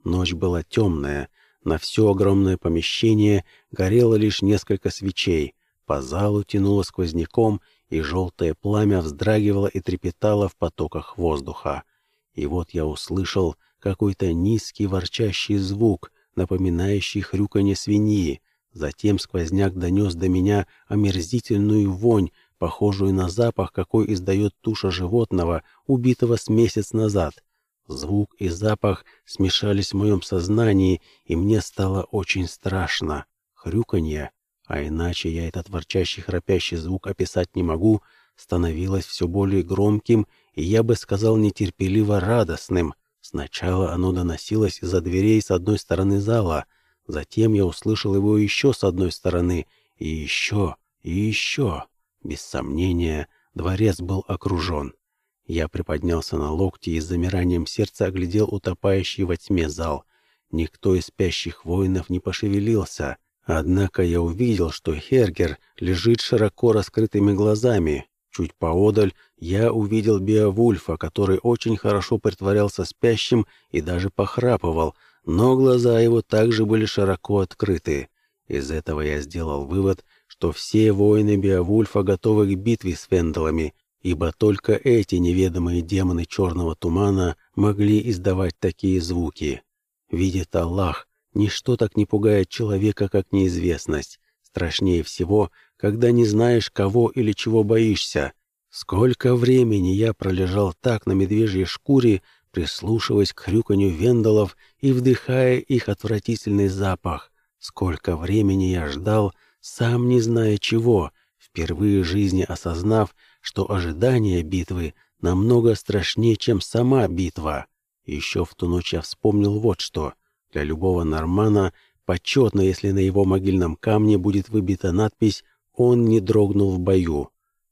Ночь была темная, на все огромное помещение горело лишь несколько свечей, по залу тянуло сквозняком, и желтое пламя вздрагивало и трепетало в потоках воздуха. И вот я услышал какой-то низкий ворчащий звук, напоминающий хрюканье свиньи. Затем сквозняк донес до меня омерзительную вонь, похожую на запах, какой издает туша животного, убитого с месяц назад. Звук и запах смешались в моем сознании, и мне стало очень страшно. Хрюканье, а иначе я этот ворчащий храпящий звук описать не могу, становилось все более громким, и я бы сказал нетерпеливо радостным. Сначала оно доносилось из-за дверей с одной стороны зала, затем я услышал его еще с одной стороны, и еще, и еще. Без сомнения, дворец был окружен. Я приподнялся на локти и с замиранием сердца оглядел утопающий во тьме зал. Никто из спящих воинов не пошевелился. Однако я увидел, что Хергер лежит широко раскрытыми глазами. Чуть поодаль я увидел Беовульфа, который очень хорошо притворялся спящим и даже похрапывал, но глаза его также были широко открыты. Из этого я сделал вывод, что все воины Беовульфа готовы к битве с Венделами, ибо только эти неведомые демоны черного тумана могли издавать такие звуки. Видит Аллах, ничто так не пугает человека, как неизвестность. Страшнее всего, когда не знаешь, кого или чего боишься. Сколько времени я пролежал так на медвежьей шкуре, прислушиваясь к хрюканью вендалов и вдыхая их отвратительный запах. Сколько времени я ждал, сам не зная чего, впервые в жизни осознав, что ожидание битвы намного страшнее, чем сама битва. Еще в ту ночь я вспомнил вот что. Для любого нормана почетно, если на его могильном камне будет выбита надпись «Он не дрогнул в бою».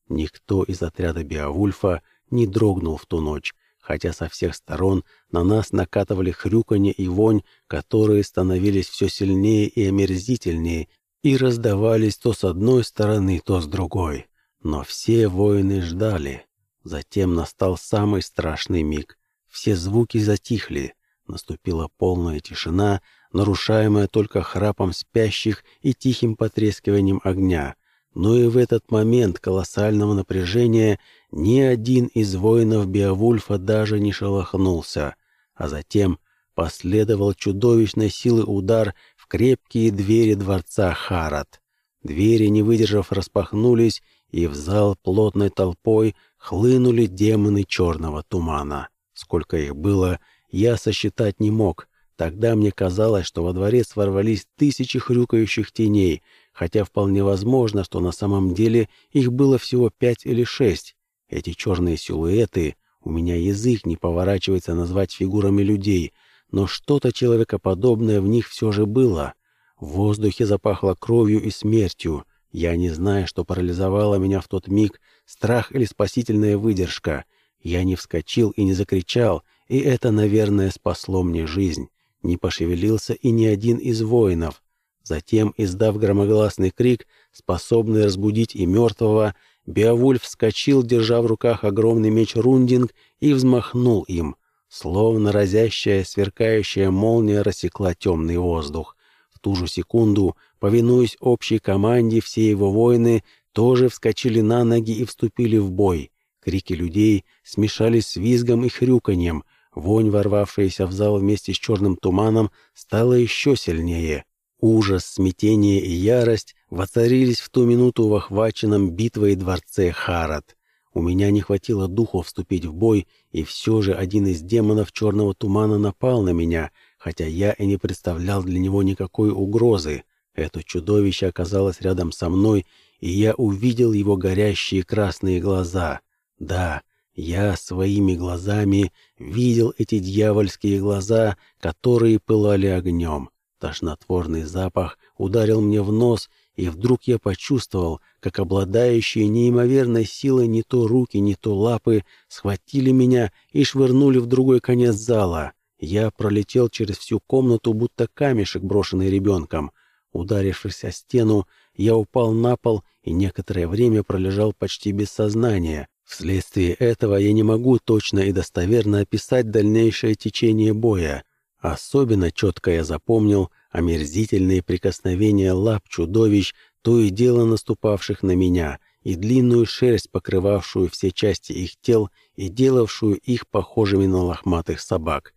Никто из отряда Беовульфа не дрогнул в ту ночь, хотя со всех сторон на нас накатывали хрюканье и вонь, которые становились все сильнее и омерзительнее, и раздавались то с одной стороны, то с другой. Но все воины ждали. Затем настал самый страшный миг. Все звуки затихли. Наступила полная тишина, нарушаемая только храпом спящих и тихим потрескиванием огня. Но и в этот момент колоссального напряжения ни один из воинов Беовульфа даже не шелохнулся. А затем последовал чудовищной силы удар в крепкие двери дворца Харат. Двери, не выдержав, распахнулись, и в зал плотной толпой хлынули демоны черного тумана. Сколько их было, я сосчитать не мог. Тогда мне казалось, что во дворец ворвались тысячи хрюкающих теней, хотя вполне возможно, что на самом деле их было всего пять или шесть. Эти черные силуэты, у меня язык не поворачивается назвать фигурами людей, но что-то человекоподобное в них все же было. В воздухе запахло кровью и смертью. Я не знаю, что парализовало меня в тот миг, страх или спасительная выдержка. Я не вскочил и не закричал, и это, наверное, спасло мне жизнь. Не пошевелился и ни один из воинов. Затем, издав громогласный крик, способный разбудить и мертвого, Беовульф вскочил, держа в руках огромный меч Рундинг, и взмахнул им. Словно разящая, сверкающая молния рассекла темный воздух. В ту же секунду, повинуясь общей команде, все его воины тоже вскочили на ноги и вступили в бой. Крики людей смешались с визгом и хрюканьем. Вонь, ворвавшаяся в зал вместе с черным туманом, стала еще сильнее. Ужас, смятение и ярость воцарились в ту минуту в охваченном битвой дворце Харат. У меня не хватило духу вступить в бой, и все же один из демонов черного тумана напал на меня — хотя я и не представлял для него никакой угрозы. Это чудовище оказалось рядом со мной, и я увидел его горящие красные глаза. Да, я своими глазами видел эти дьявольские глаза, которые пылали огнем. Тошнотворный запах ударил мне в нос, и вдруг я почувствовал, как обладающие неимоверной силой не то руки, не то лапы схватили меня и швырнули в другой конец зала. Я пролетел через всю комнату, будто камешек, брошенный ребенком. Ударившись о стену, я упал на пол и некоторое время пролежал почти без сознания. Вследствие этого я не могу точно и достоверно описать дальнейшее течение боя. Особенно четко я запомнил омерзительные прикосновения лап чудовищ, то и дело наступавших на меня, и длинную шерсть, покрывавшую все части их тел и делавшую их похожими на лохматых собак.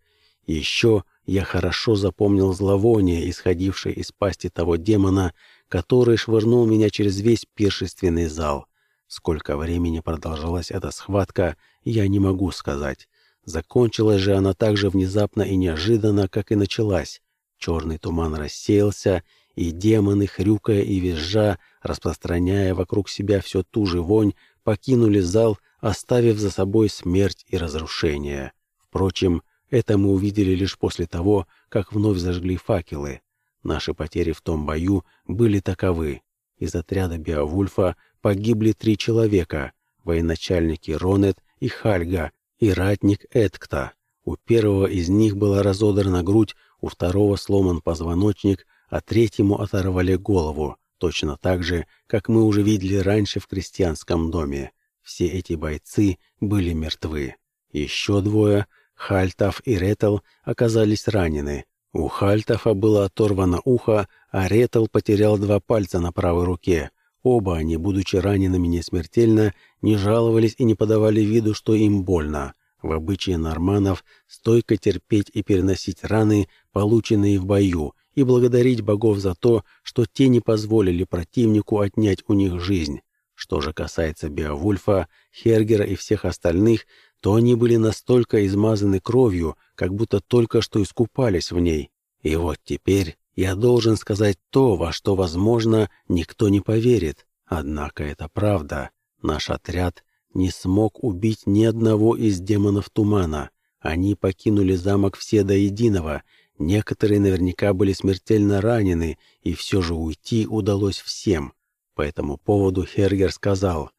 Еще я хорошо запомнил зловоние, исходившее из пасти того демона, который швырнул меня через весь пиршественный зал. Сколько времени продолжалась эта схватка, я не могу сказать. Закончилась же она так же внезапно и неожиданно, как и началась. Черный туман рассеялся, и демоны, хрюкая и визжа, распространяя вокруг себя всю ту же вонь, покинули зал, оставив за собой смерть и разрушение. Впрочем, это мы увидели лишь после того, как вновь зажгли факелы. Наши потери в том бою были таковы. Из отряда Беовульфа погибли три человека — военачальники Ронет и Хальга и ратник Эткта. У первого из них была разодрана грудь, у второго сломан позвоночник, а третьему оторвали голову, точно так же, как мы уже видели раньше в крестьянском доме. Все эти бойцы были мертвы. Еще двое — Хальтов и Ретел оказались ранены. У Хальтофа было оторвано ухо, а Ретел потерял два пальца на правой руке. Оба они, будучи ранеными несмертельно, не жаловались и не подавали виду, что им больно. В обычае норманов стойко терпеть и переносить раны, полученные в бою, и благодарить богов за то, что те не позволили противнику отнять у них жизнь. Что же касается Беовульфа, Хергера и всех остальных, то они были настолько измазаны кровью, как будто только что искупались в ней. И вот теперь я должен сказать то, во что, возможно, никто не поверит. Однако это правда. Наш отряд не смог убить ни одного из демонов тумана. Они покинули замок все до единого. Некоторые наверняка были смертельно ранены, и все же уйти удалось всем. По этому поводу Хергер сказал,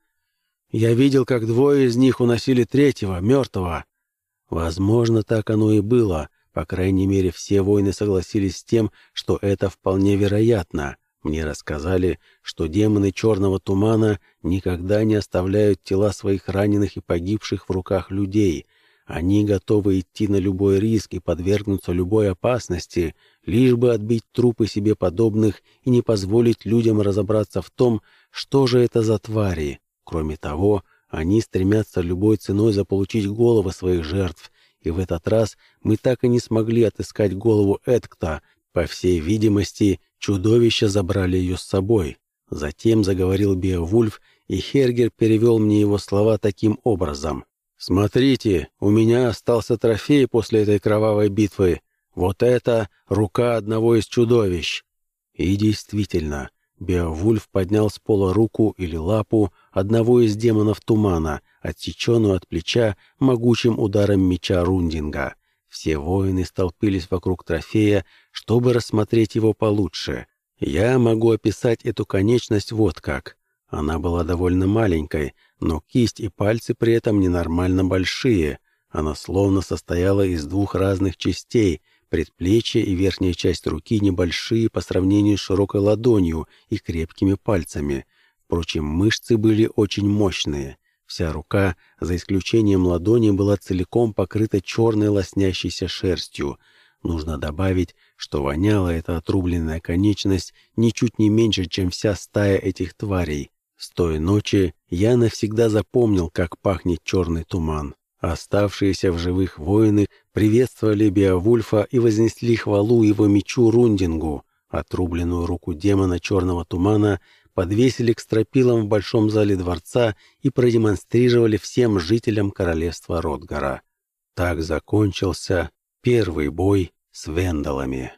«Я видел, как двое из них уносили третьего, мертвого». Возможно, так оно и было. По крайней мере, все воины согласились с тем, что это вполне вероятно. Мне рассказали, что демоны черного тумана никогда не оставляют тела своих раненых и погибших в руках людей. Они готовы идти на любой риск и подвергнуться любой опасности, лишь бы отбить трупы себе подобных и не позволить людям разобраться в том, что же это за твари. Кроме того, они стремятся любой ценой заполучить головы своих жертв, и в этот раз мы так и не смогли отыскать голову Эдкта. По всей видимости, чудовища забрали ее с собой. Затем заговорил Беовульф, и Хергер перевел мне его слова таким образом. «Смотрите, у меня остался трофей после этой кровавой битвы. Вот это рука одного из чудовищ». И действительно, Беовульф поднял с пола руку или лапу одного из демонов тумана, отсеченную от плеча могучим ударом меча Рундинга. Все воины столпились вокруг трофея, чтобы рассмотреть его получше. Я могу описать эту конечность вот как. Она была довольно маленькой, но кисть и пальцы при этом ненормально большие. Она словно состояла из двух разных частей, предплечье и верхняя часть руки небольшие по сравнению с широкой ладонью и крепкими пальцами. Впрочем, мышцы были очень мощные. Вся рука, за исключением ладони, была целиком покрыта черной лоснящейся шерстью. Нужно добавить, что воняла эта отрубленная конечность ничуть не меньше, чем вся стая этих тварей. С той ночи я навсегда запомнил, как пахнет черный туман. Оставшиеся в живых воины приветствовали Беовульфа и вознесли хвалу его мечу Рундингу. Отрубленную руку демона черного тумана подвесили к стропилам в большом зале дворца и продемонстрировали всем жителям королевства Ротгара. Так закончился первый бой с вендалами.